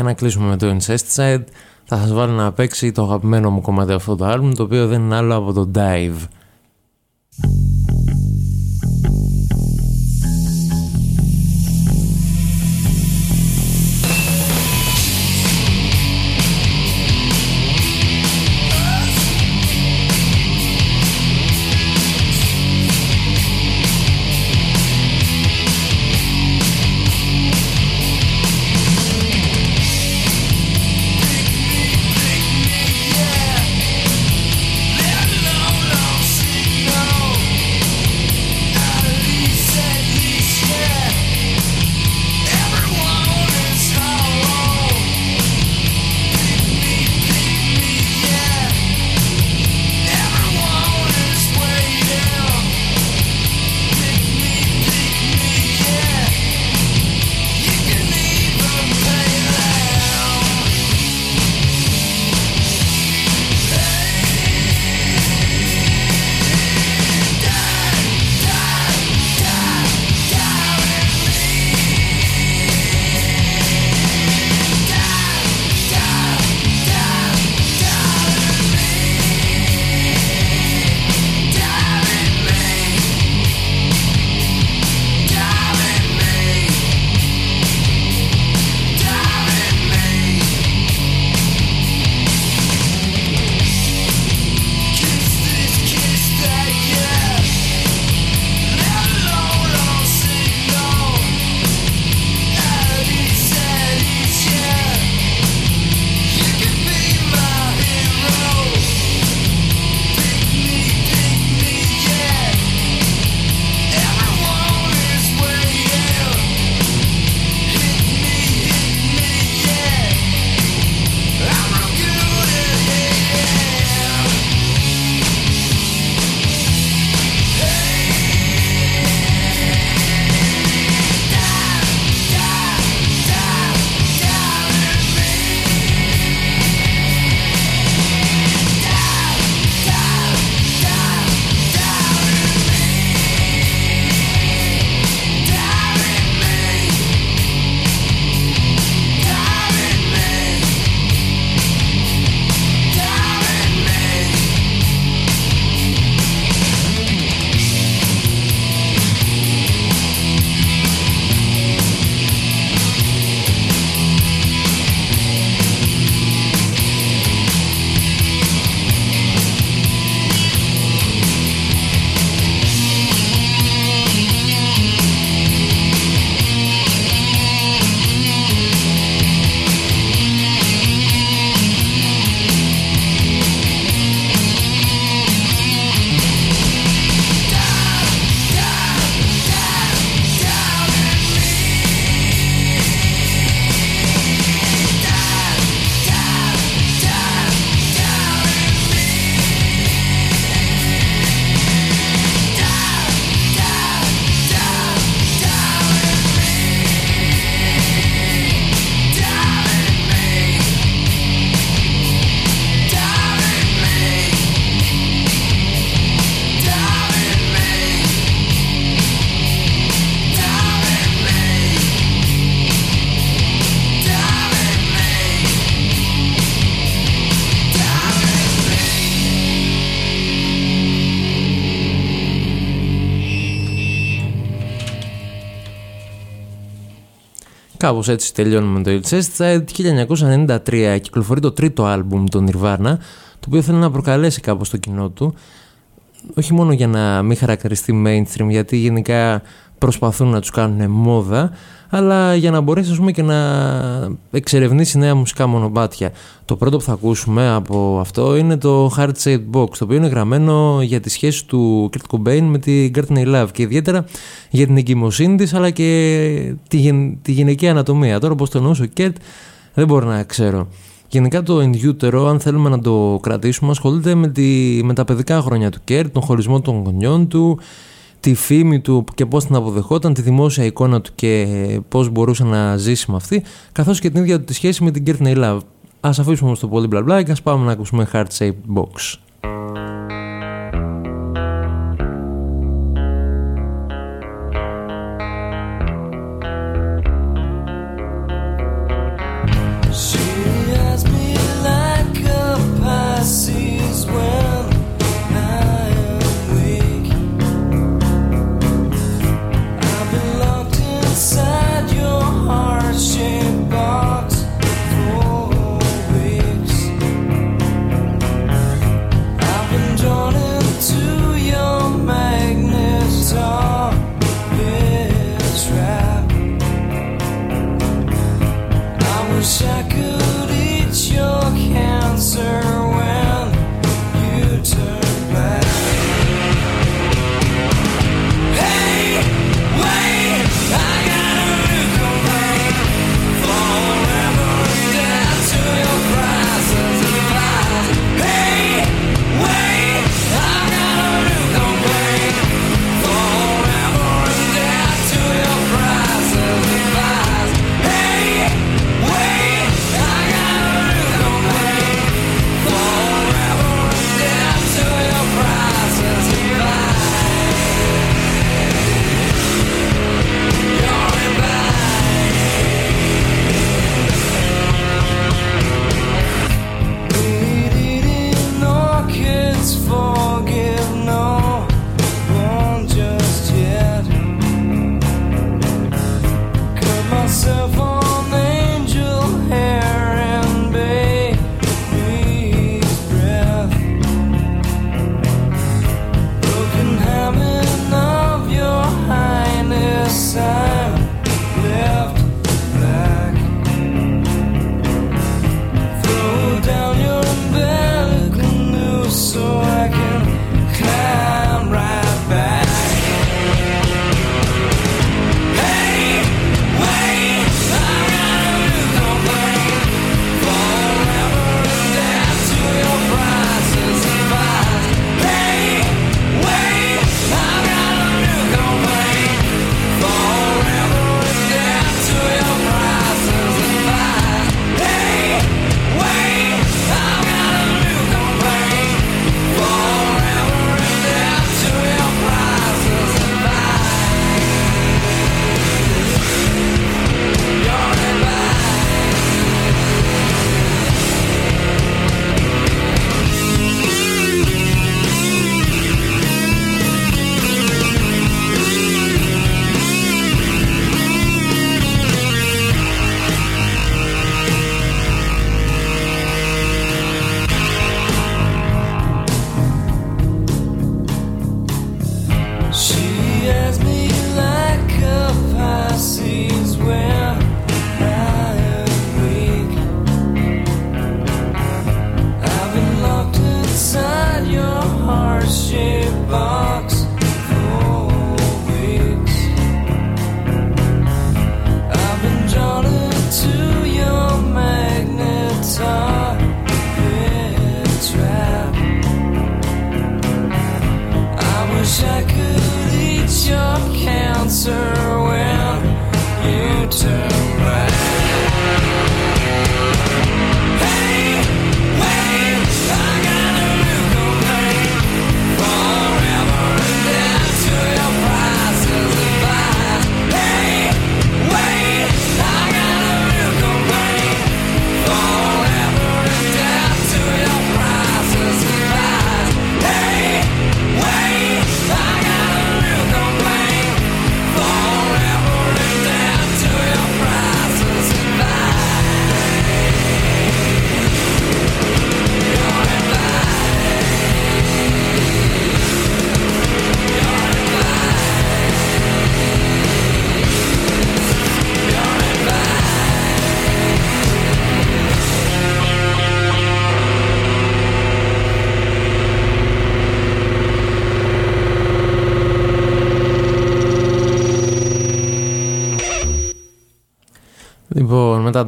Για να κλείσουμε με το Incesticide θα σας βάλω να παίξει το αγαπημένο μου κομμάτι αυτό το άλμπουμ το οποίο δεν είναι άλλο από το Dive. Κάπως έτσι τελειώνουμε το Ilchestside. 1993 κυκλοφορεί το τρίτο άλμπουμ του Nirvana, το οποίο θέλει να προκαλέσει κάπως το κοινό του. Όχι μόνο για να μην χαρακτηριστεί mainstream, γιατί γενικά προσπαθούν να τους κάνουν μόδα, αλλά για να μπορέσει πούμε, και να εξερευνήσει νέα μουσικά μονοπάτια. Το πρώτο που θα ακούσουμε από αυτό είναι το Heart Shaped Box, το οποίο είναι γραμμένο για τη σχέση του Kurt Cobain με την Courtney Love και ιδιαίτερα για την εγκυμοσύνη της αλλά και τη, τη γυναικεία ανατομία. Τώρα πώς το εννοούσε ο Kurt δεν μπορώ να ξέρω. Γενικά το In Utero, αν θέλουμε να το κρατήσουμε, ασχολείται με, τη, με τα παιδικά χρόνια του Κέρτ, τον χωρισμό των γονιών του, τη φήμη του και πώς την αποδεχόταν, τη δημόσια εικόνα του και πώς μπορούσε να ζήσει με αυτή, καθώς και την ίδια του τη σχέση με την Courtney Love. Ας αφήσουμε όμως το πολύ μπλα μπλα και ας πάμε να ακούσουμε Heart Shaped Box.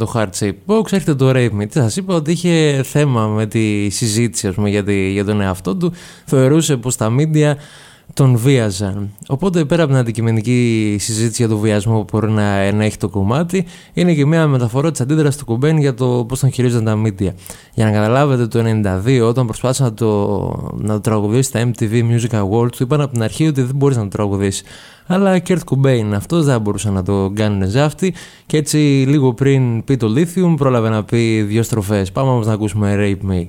Το Hard Shape Box έρχεται το Rape Me. Τι σας είπα ότι είχε θέμα με τη συζήτηση ας πούμε, για, τη, για τον εαυτό του. Θεωρούσε πως τα media τον βίαζαν. Οπότε πέρα από την αντικειμενική συζήτηση για τον βιασμό που μπορεί να, να έχει το κομμάτι, είναι και μια μεταφορά της αντίδρασης του Κουμπέν για το πώς τον χειρίζονταν τα media. Για να καταλάβετε, το 1992, όταν προσπάθησε να το, να το τραγουδήσει στα MTV Music Awards, του είπαν από την αρχή ότι δεν μπορείς να το τραγουδήσεις αλλά Κέρτ Κουμπέιν αυτός δεν μπορούσε να το κάνουν ζάφτι και έτσι λίγο πριν πει το Lithium πρόλαβε να πει δύο στροφές. Πάμε όμως να ακούσουμε Rape Me.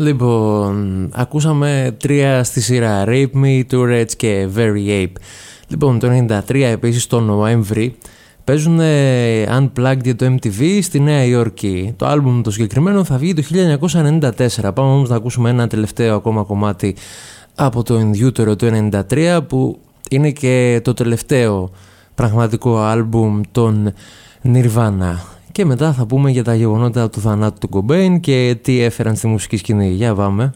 Λοιπόν, ακούσαμε τρία στη σειρά Rape Me, Tourette's και Very Ape. Λοιπόν, το 93 επίσης το Νοέμβρη παίζουν Unplugged για το MTV στη Νέα Υόρκη. Το άλμπουμ το συγκεκριμένο θα βγει το 1994. Πάμε όμως να ακούσουμε ένα τελευταίο ακόμα κομμάτι από το Inviutor το 1993 που είναι και το τελευταίο πραγματικό άλμπουμ των Nirvana. Και μετά θα πούμε για τα γεγονότα του θανάτου του Κομπέιν και τι έφεραν στη μουσική σκηνή. Για πάμε.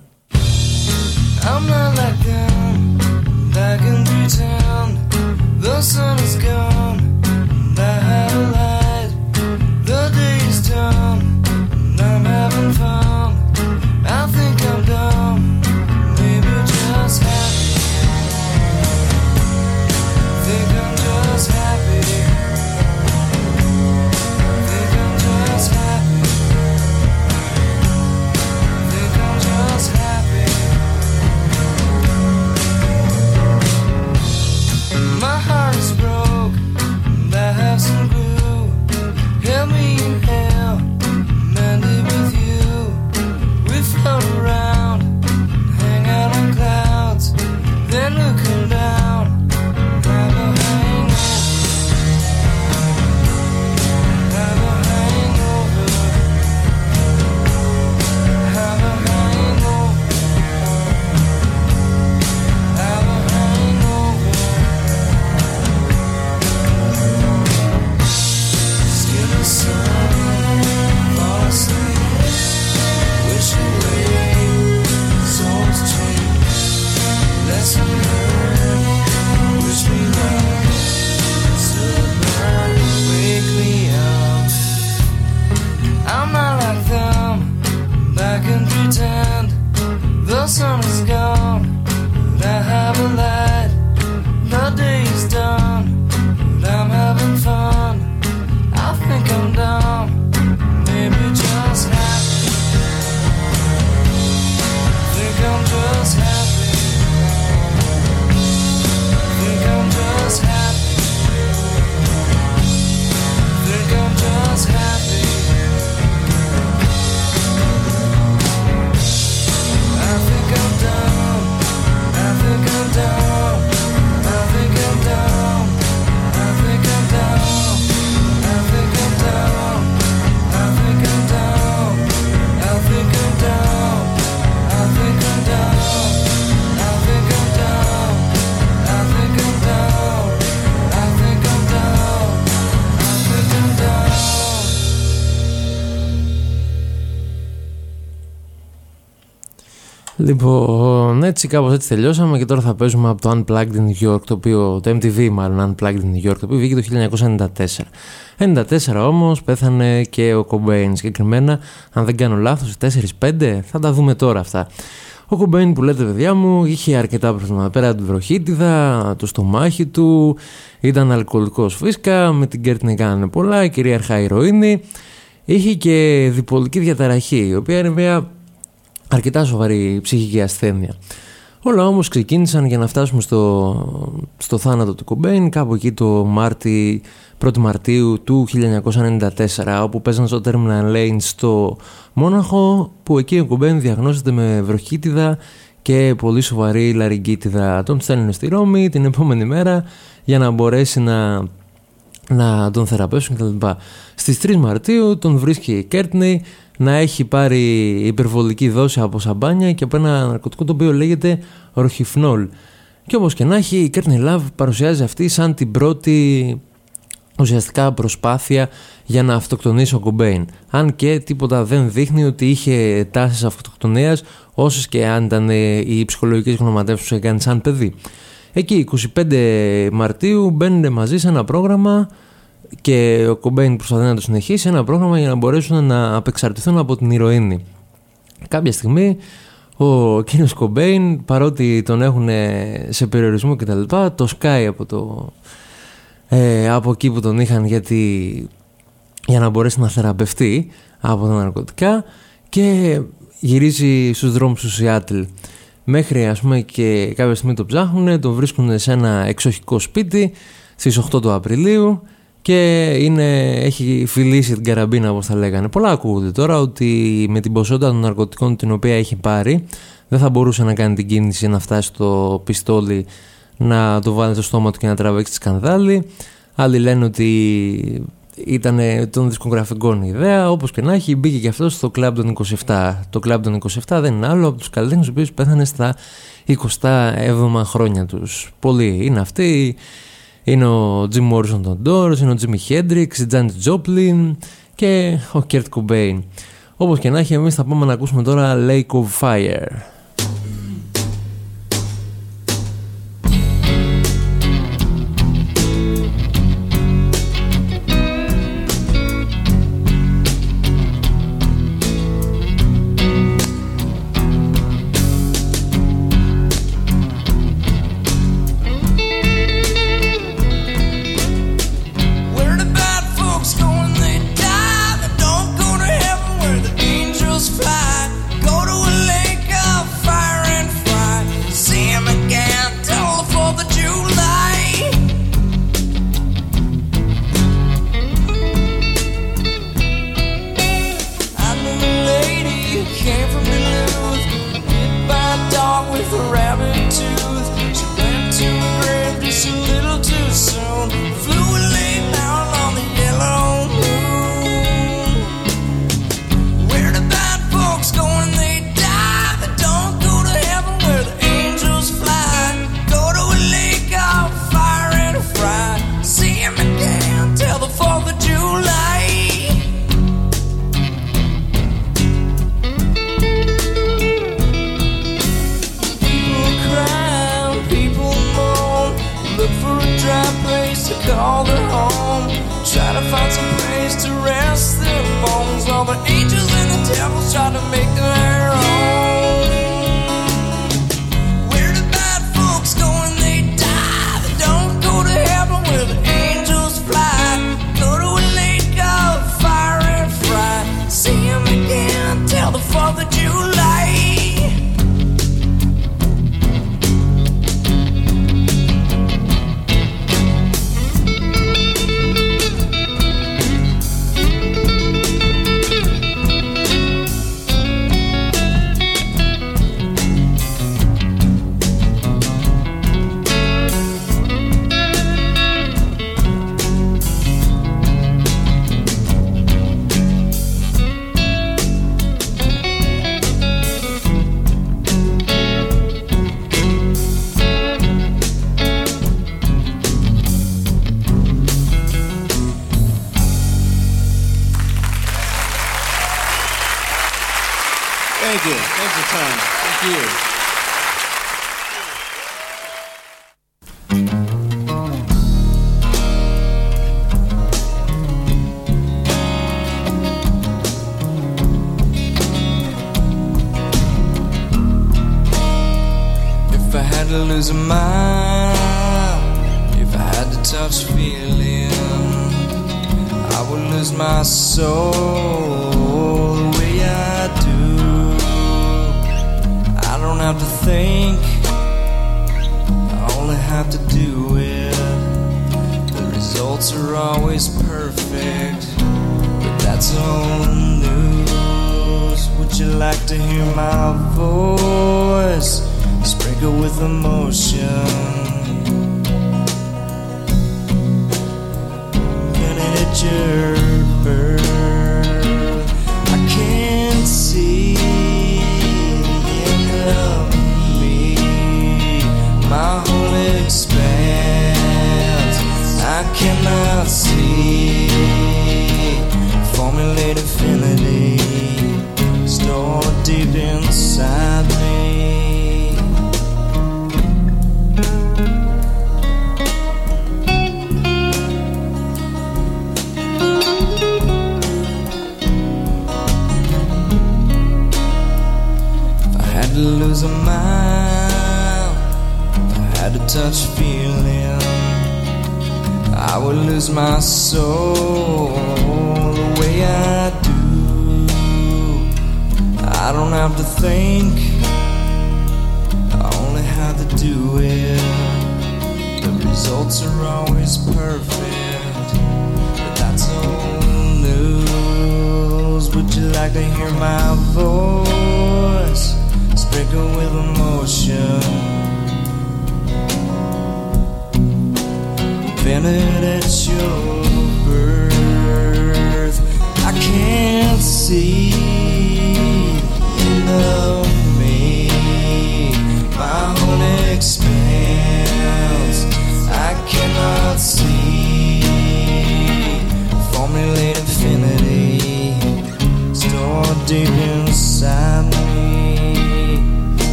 Λοιπόν, έτσι κάπως έτσι τελειώσαμε και τώρα θα παίζουμε από το Unplugged in New York, το οποίο, το MTV μάλλον Unplugged in New York, το οποίο βγήκε το 1994. 94 όμως πέθανε και ο Cobain, συγκεκριμένα, αν δεν κάνω λάθος, 4-5, θα τα δούμε τώρα αυτά. Ο Cobain που λέτε παιδιά μου είχε αρκετά προβλήματα πέρα από την βροχίτιδα, το στομάχι του, ήταν αλκοολικός φύσκα, με την Κέρτνη κάνανε πολλά, κυρίαρχα ηρωίνη, είχε και διπολική διαταραχή, η οποία είναι μια αρκετά σοβαρή ψυχική ασθένεια. Όλα όμως ξεκίνησαν για να φτάσουμε στο, στο θάνατο του Κομπέιν κάπου εκεί το Μάρτι, 1η Μαρτίου του 1994 όπου παίζαν στο Terminal Lane στο Μόναχο που εκεί ο Κομπέιν διαγνώσεται με βροχίτιδα και πολύ σοβαρή λαριγκίτιδα. Τον στέλνουν στη Ρώμη την επόμενη μέρα για να μπορέσει να, να τον θεραπεύσουν κτλ. Στις 3 Μαρτίου τον βρίσκει η Κέρτνεϊ να έχει πάρει υπερβολική δόση από σαμπάνια και από ένα ναρκωτικό το οποίο λέγεται ροχιφνόλ. Και όπως και να έχει η Courtney Love παρουσιάζει αυτή σαν την πρώτη ουσιαστικά προσπάθεια για να αυτοκτονήσει ο Κομπέιν. Αν και τίποτα δεν δείχνει ότι είχε τάσεις αυτοκτονίας όσες και αν ήταν οι ψυχολογικές γνωματεύσεις που έκανε σαν παιδί. Εκεί 25 Μαρτίου μπαίνουν μαζί σε ένα πρόγραμμα και ο Κομπέιν προσπαθεί να το συνεχίσει ένα πρόγραμμα για να μπορέσουν να απεξαρτηθούν από την ηρωίνη. Κάποια στιγμή ο κύριος Κομπέιν παρότι τον έχουν σε περιορισμό κτλ το σκάει από, το, ε, από εκεί που τον είχαν γιατί, για να μπορέσει να θεραπευτεί από τα ναρκωτικά και γυρίζει στους δρόμους του Σιάτλ μέχρι ας πούμε και κάποια στιγμή το ψάχνουν το βρίσκουν σε ένα εξοχικό σπίτι στις 8 του Απριλίου και είναι, έχει φιλήσει την καραμπίνα όπως θα λέγανε. Πολλά ακούγονται τώρα ότι με την ποσότητα των ναρκωτικών την οποία έχει πάρει δεν θα μπορούσε να κάνει την κίνηση να φτάσει στο πιστόλι να το βάλει στο στόμα του και να τραβήξει τη σκανδάλη. Άλλοι λένε ότι ήταν των δισκογραφικών ιδέα, όπως και να έχει μπήκε και αυτός στο Club των 27. Το Club των 27 δεν είναι άλλο από τους καλλιτέχνες ο οποίος πέθανε στα 27 χρόνια τους. Πολλοί είναι αυτοί, είναι ο Jim Morrison των Doors, είναι ο Jimmy Hendrix, η Janet Joplin και ο Kurt Cobain. Όπως και να έχει εμείς θα πάμε να ακούσουμε τώρα Lake of Fire.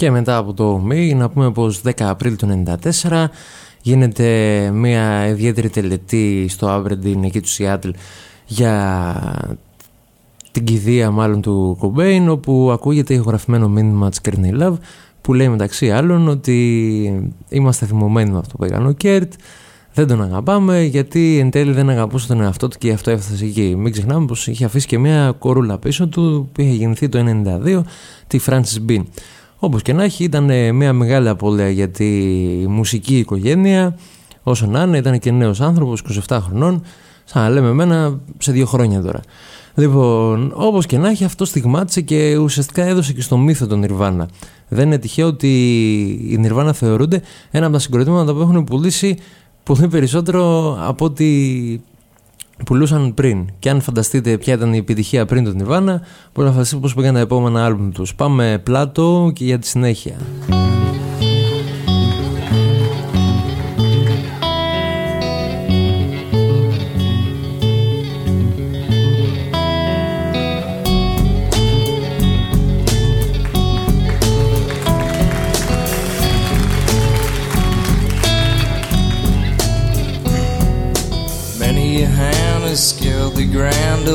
Και μετά από το ΜΗ να πούμε πως 10 Απρίλη του 1994 γίνεται μια ιδιαίτερη τελετή στο Aberdeen εκεί του Seattle για την κηδεία μάλλον του Κομπέιν όπου ακούγεται ηχογραφημένο μήνυμα της Courtney Love που λέει μεταξύ άλλων ότι είμαστε θυμωμένοι με αυτό που έκανε ο Κέρτ δεν τον αγαπάμε γιατί εν τέλει δεν αγαπούσε τον εαυτό του και γι' αυτό έφτασε εκεί. Μην ξεχνάμε πως είχε αφήσει και μια κορούλα πίσω του που είχε γεννηθεί το 1992, τη Frances Bean. Όπως και να έχει ήταν ε, μια μεγάλη απώλεια για τη μουσική οικογένεια όσο να είναι ήταν και νέος άνθρωπος 27 χρονών σαν να λέμε εμένα σε δύο χρόνια τώρα. Λοιπόν, όπως και να έχει αυτό στιγμάτισε και ουσιαστικά έδωσε και στο μύθο τον Νιρβάνα. Δεν είναι τυχαίο ότι οι Νιρβάνα θεωρούνται ένα από τα συγκροτήματα που έχουν πουλήσει πολύ περισσότερο από ό,τι πουλούσαν πριν. Και αν φανταστείτε ποια ήταν η επιτυχία πριν τον Nirvana, μπορεί να φανταστείτε πώς πήγαν τα επόμενα άλμπουμ τους. Πάμε πλάτο και για τη συνέχεια.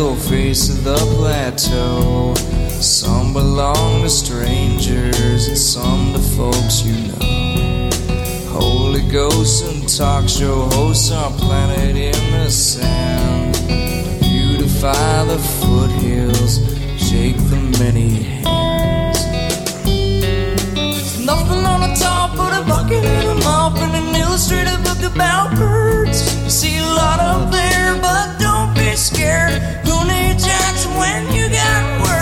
Face of the plateau. Some belong to strangers and some to folks you know. Holy ghosts and talk show hosts are planted in the sand. Beautify the foothills, shake the many hands. There's nothing on the top but a bucket and a mop and an illustrated book about birds. You see a lot up there, but don't scared. Who when you got words?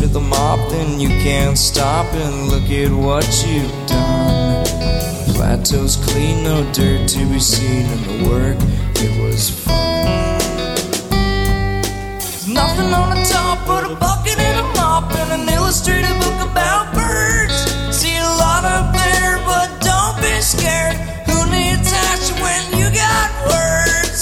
With a mop, then you can't stop and look at what you've done. Plateau's clean, no dirt to be seen in the work. It was fun. Nothing on the top but a bucket and a mop and an illustrated book about birds. See a lot up there, but don't be scared. Who needs action when you got words?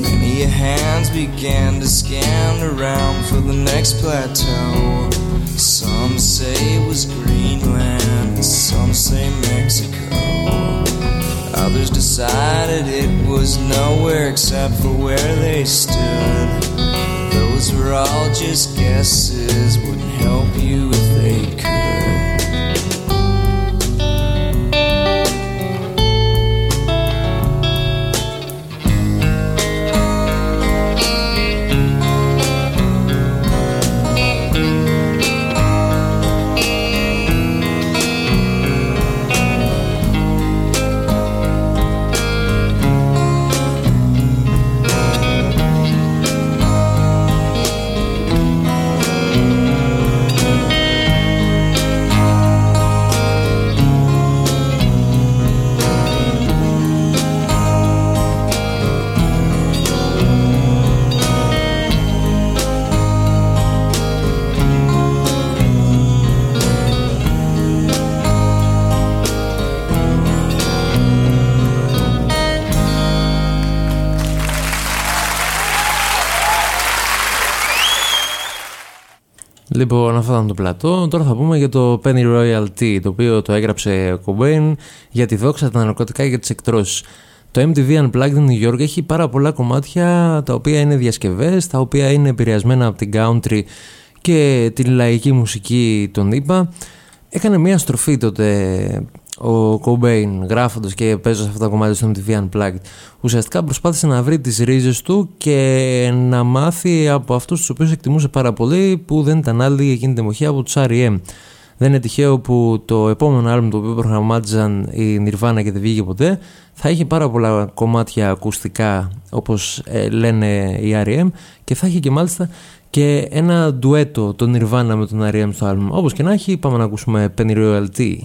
Many hands began to scan around for the next plateau. Some say it was Greenland, some say Mexico. Others decided it was nowhere except for where they stood. Those were all just guesses, wouldn't help you if they could. Λοιπόν, αυτό ήταν το πλατό. Τώρα θα πούμε για το Penny Royal Tea, το οποίο το έγραψε ο Cobain για τη δόξα, τα ναρκωτικά και τις εκτρώσεις. Το MTV Unplugged New York έχει πάρα πολλά κομμάτια τα οποία είναι διασκευές, τα οποία είναι επηρεασμένα από την country και την λαϊκή μουσική των ΗΠΑ. Έκανε μια στροφή τότε ο Cobain γράφοντας και παίζοντας αυτά τα κομμάτια στο MTV Unplugged. Ουσιαστικά προσπάθησε να βρει τις ρίζες του και να μάθει από αυτούς τους οποίους εκτιμούσε πάρα πολύ που δεν ήταν άλλοι εκείνη την εποχή από τους R.E.M. Δεν είναι τυχαίο που το επόμενο άλμπουμ το οποίο προγραμμάτιζαν η Nirvana και δεν βγήκε ποτέ θα έχει πάρα πολλά κομμάτια ακουστικά όπως ε, λένε οι R.E.M. και θα έχει και μάλιστα και ένα ντουέτο τον Nirvana με τον R.E.M. στο άλμπουμ. Όπως και να έχει πάμε να ακούσουμε Penny Royalty.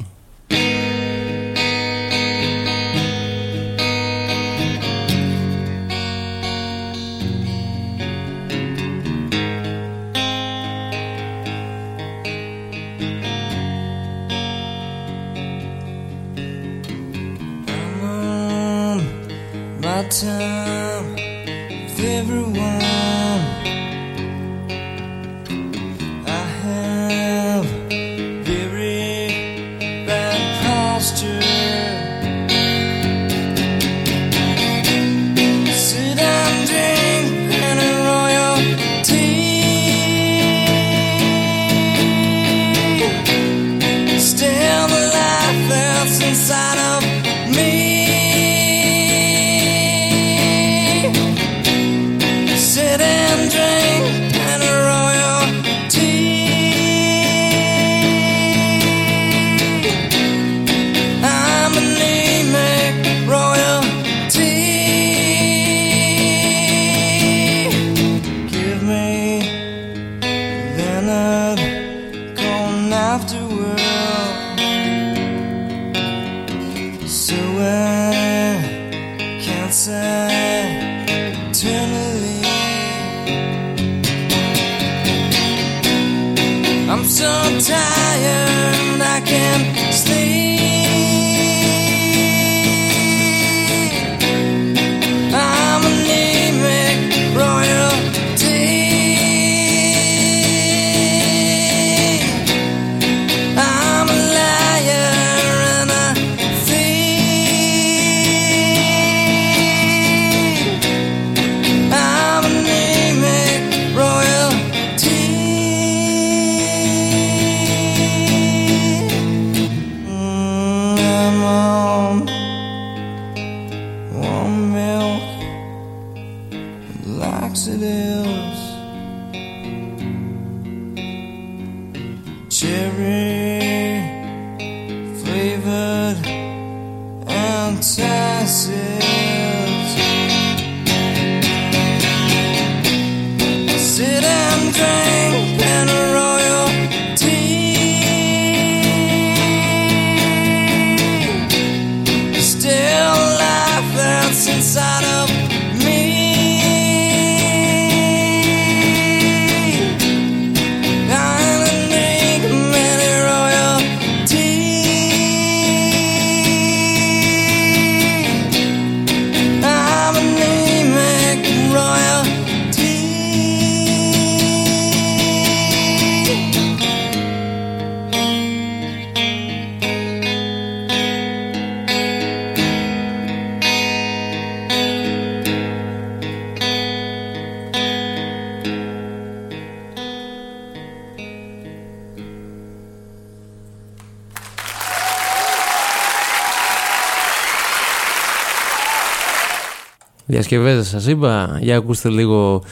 Διασκευές σας είπα, για ακούστε λίγο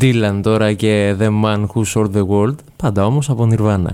Dylan τώρα και The Man Who Sold the World, πάντα όμως από Nirvana.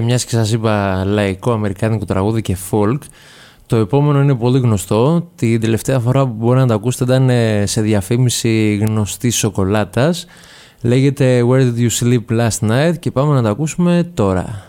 Και μιας και σας είπα λαϊκό αμερικάνικο τραγούδι και folk, το επόμενο είναι πολύ γνωστό. Την τελευταία φορά που μπορεί να το ακούσετε ήταν ε, σε διαφήμιση γνωστή σοκολάτας. Λέγεται Where Did You Sleep Last Night και πάμε να το ακούσουμε τώρα.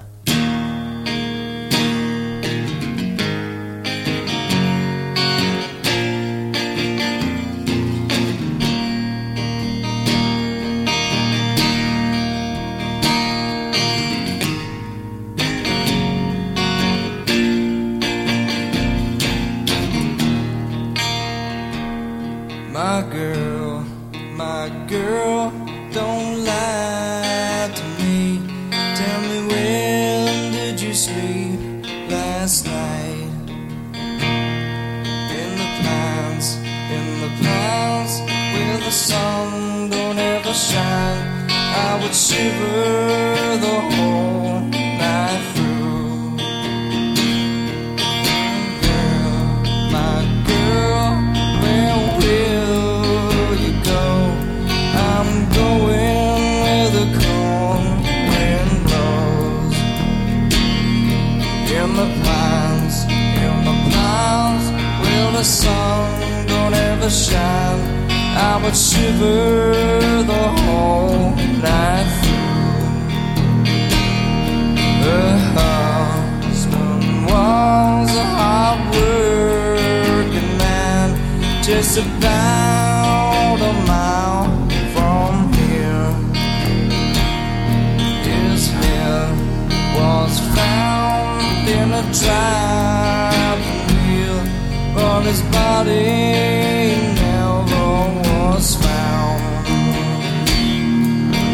His body never was found.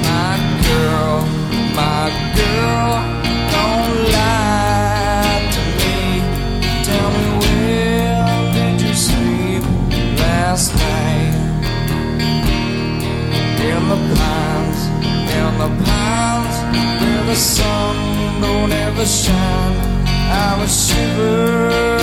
My girl, my girl, don't lie to me. Tell me where did you sleep last night? In the pines, in the pines, where the sun don't ever shine. I was shivering.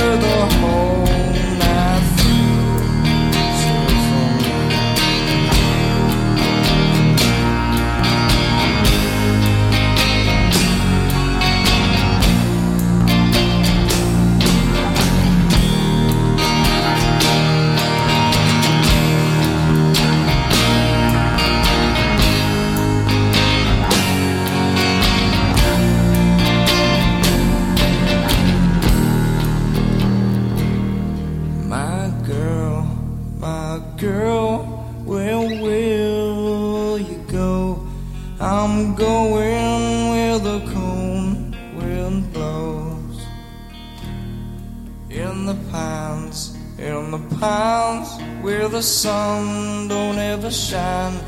where the sun don't ever shine.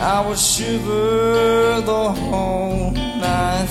I would shiver the whole night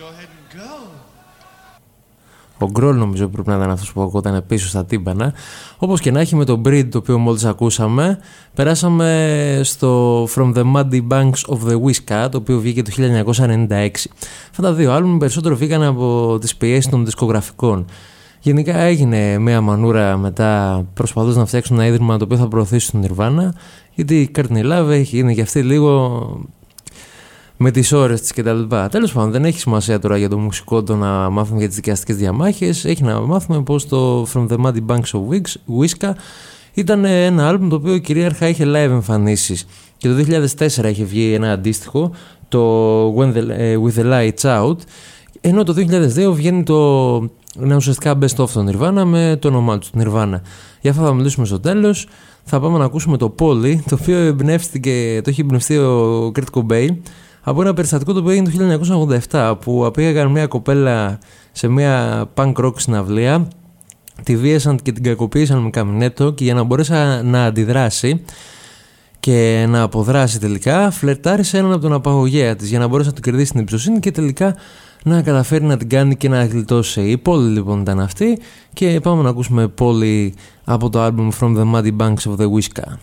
go ahead and go. Ο Γκρόλ νομίζω πρέπει να ήταν αυτός που ακούγονταν πίσω στα τύμπανα. Όπως και να έχει με το Breed το οποίο μόλις ακούσαμε, περάσαμε στο From the Muddy Banks of the Whiska, το οποίο βγήκε το 1996. Αυτά τα δύο άλμπουμ περισσότερο βγήκαν από τις πιέσεις των δισκογραφικών. Γενικά έγινε μια μανούρα μετά προσπαθώντας να φτιάξουν ένα ίδρυμα το οποίο θα προωθήσει τον Nirvana, γιατί η Courtney Love έχει είναι και αυτή λίγο με τις ώρες της κτλ. Τέλος πάντων, δεν έχει σημασία τώρα για το μουσικό το να μάθουμε για τις δικαστικές διαμάχες. Έχει να μάθουμε πω το From the Muddy Banks of Wigs- Whiska ήταν ένα άλμπουμ το οποίο κυρίαρχα είχε live εμφανίσεις. Και το 2004 είχε βγει ένα αντίστοιχο, το When the, ε, With the Lights Out. Ενώ το 2002 βγαίνει το ένα ουσιαστικά best of το Nirvana με το όνομά τους Nirvana. Για αυτό θα μιλήσουμε στο τέλος. Θα πάμε να ακούσουμε το Polly, το οποίο εμπνεύστηκε, το έχει εμπνευστεί ο Kurt Cobain από ένα περιστατικό το οποίο έγινε το 1987 που απήγαγαν μια κοπέλα σε μια punk rock συναυλία τη βίασαν και την κακοποίησαν με καμινέτο και για να μπορέσει να αντιδράσει και να αποδράσει τελικά φλερτάρισε έναν από τον απαγωγέα της για να μπορέσει να του κερδίσει την εμπιστοσύνη και τελικά να καταφέρει να την κάνει και να γλιτώσει. Η πόλη λοιπόν ήταν αυτή και πάμε να ακούσουμε πόλη από το album From the Muddy Banks of the Whiska.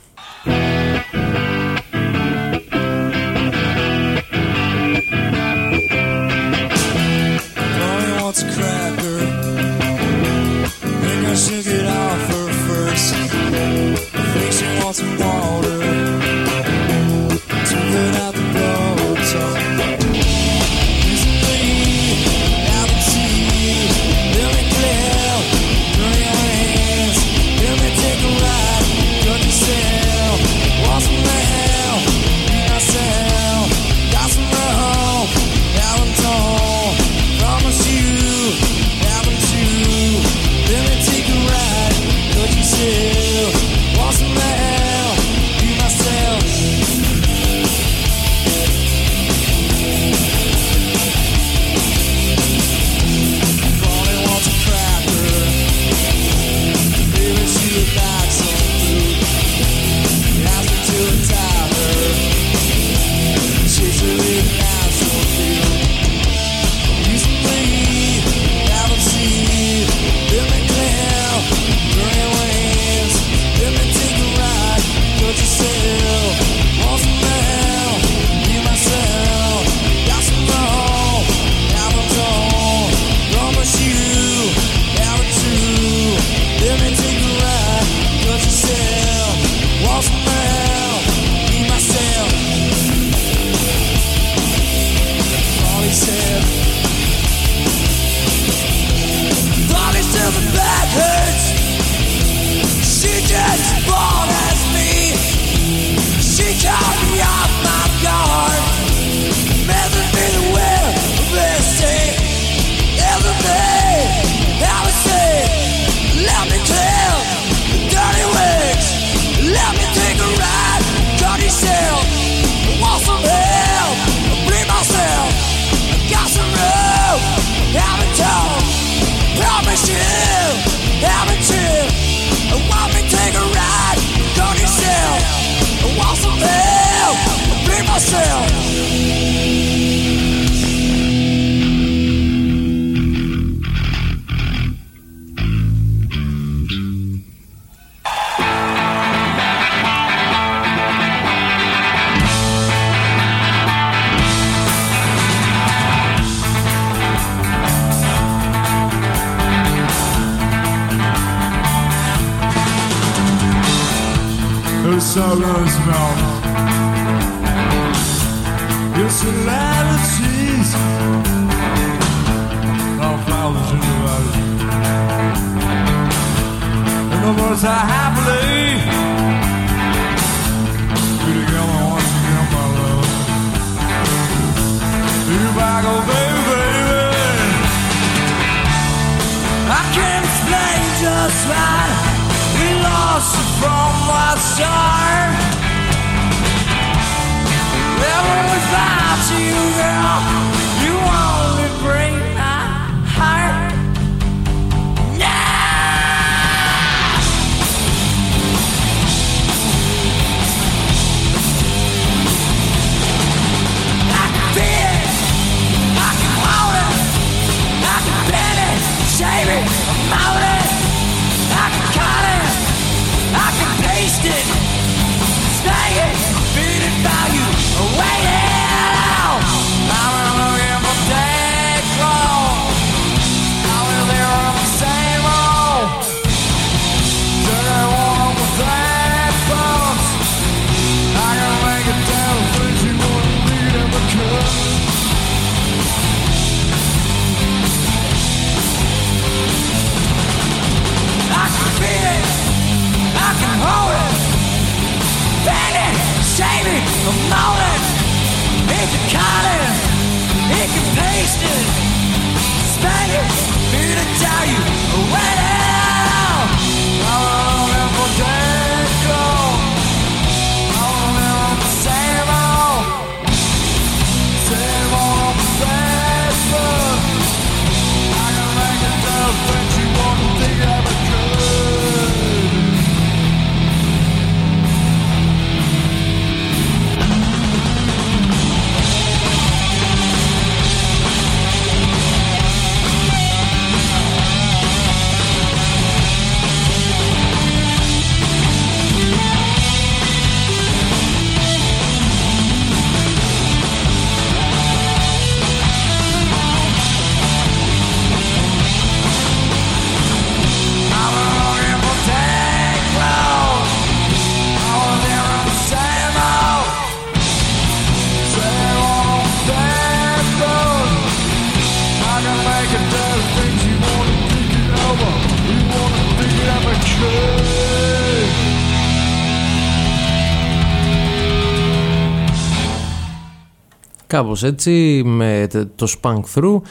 Κάπως έτσι με το spunk through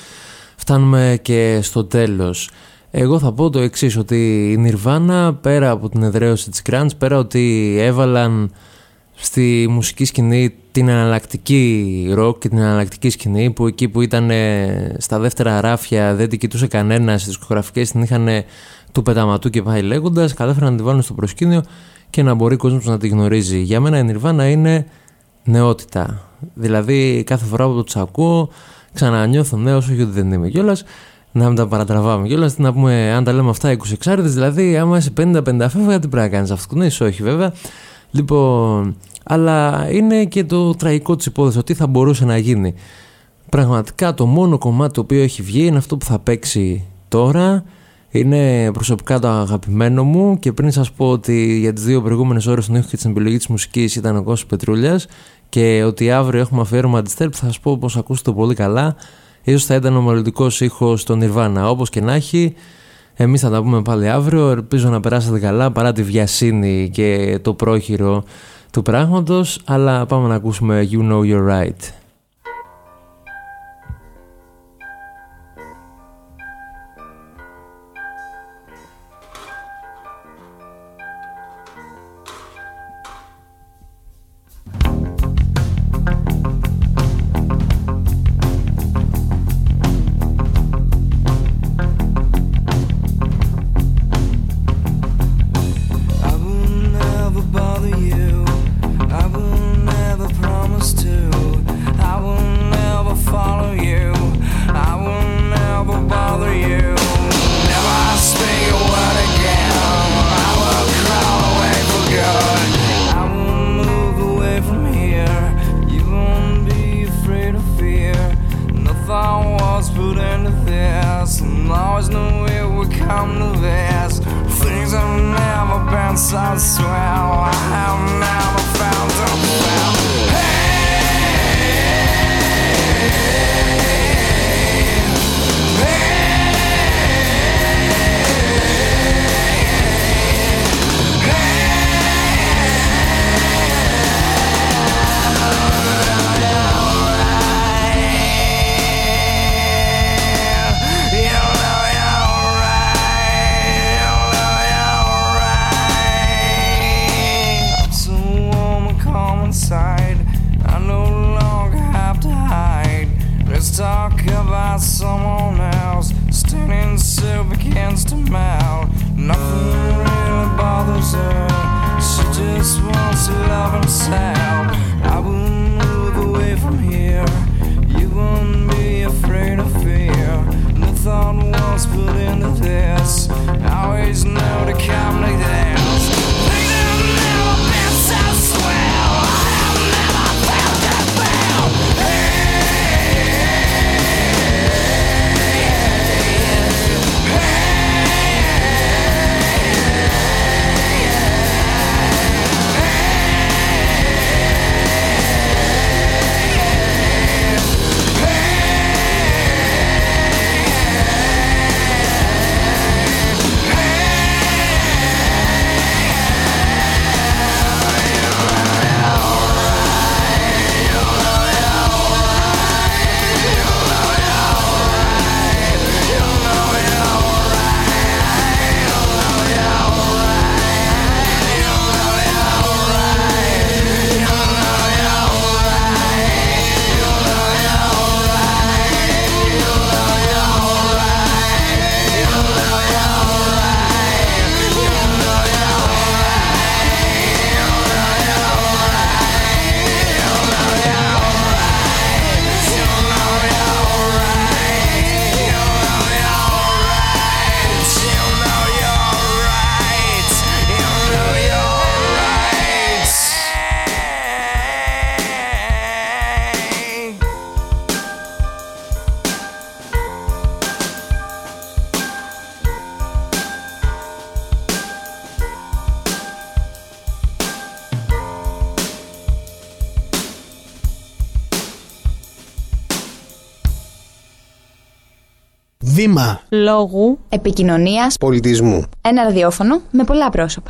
φτάνουμε και στο τέλος. Εγώ θα πω το εξής ότι η Nirvana πέρα από την εδραίωση της grunge, πέρα ότι έβαλαν στη μουσική σκηνή την εναλλακτική rock και την εναλλακτική σκηνή που εκεί που ήταν ε, στα δεύτερα ράφια δεν την κοιτούσε κανένας στις δισκογραφικές την είχαν του πεταματού και πάει λέγοντας κατάφεραν να τη βάλουν στο προσκήνιο και να μπορεί ο κόσμος να τη γνωρίζει. Για μένα η Nirvana είναι νεότητα. Δηλαδή κάθε φορά που το τους ακούω ξανανιώθω νέος, όχι ότι δεν είμαι κιόλας. Να μην τα παρατραβάμε κιόλας. Να πούμε, αν τα λέμε αυτά 26 δηλαδή, άμα είσαι 50-50 φεύγα, τι πρέπει να κάνεις αυτό. Ναι, όχι βέβαια. Λοιπόν, αλλά είναι και το τραγικό της υπόθεσης, ότι θα μπορούσε να γίνει. Πραγματικά το μόνο κομμάτι το οποίο έχει βγει είναι αυτό που θα παίξει τώρα. Είναι προσωπικά το αγαπημένο μου και πριν σας πω ότι για τις δύο προηγούμενες ώρες τον ήχο και την επιλογή της μουσικής ήταν ο Κώστας Πετρούλιας και ότι αύριο έχουμε αφιέρωμα αντιστέρπ θα σας πω πως ακούσετε πολύ καλά. Ίσως θα ήταν ο μελλοντικός ήχος στο Nirvana. Όπως και να έχει εμείς θα τα πούμε πάλι αύριο. Ελπίζω να περάσετε καλά παρά τη βιασύνη και το πρόχειρο του πράγματος. Αλλά πάμε να ακούσουμε You Know You're Right λόγου, επικοινωνίας, πολιτισμού. ένα ραδιόφωνο με πολλά πρόσωπα.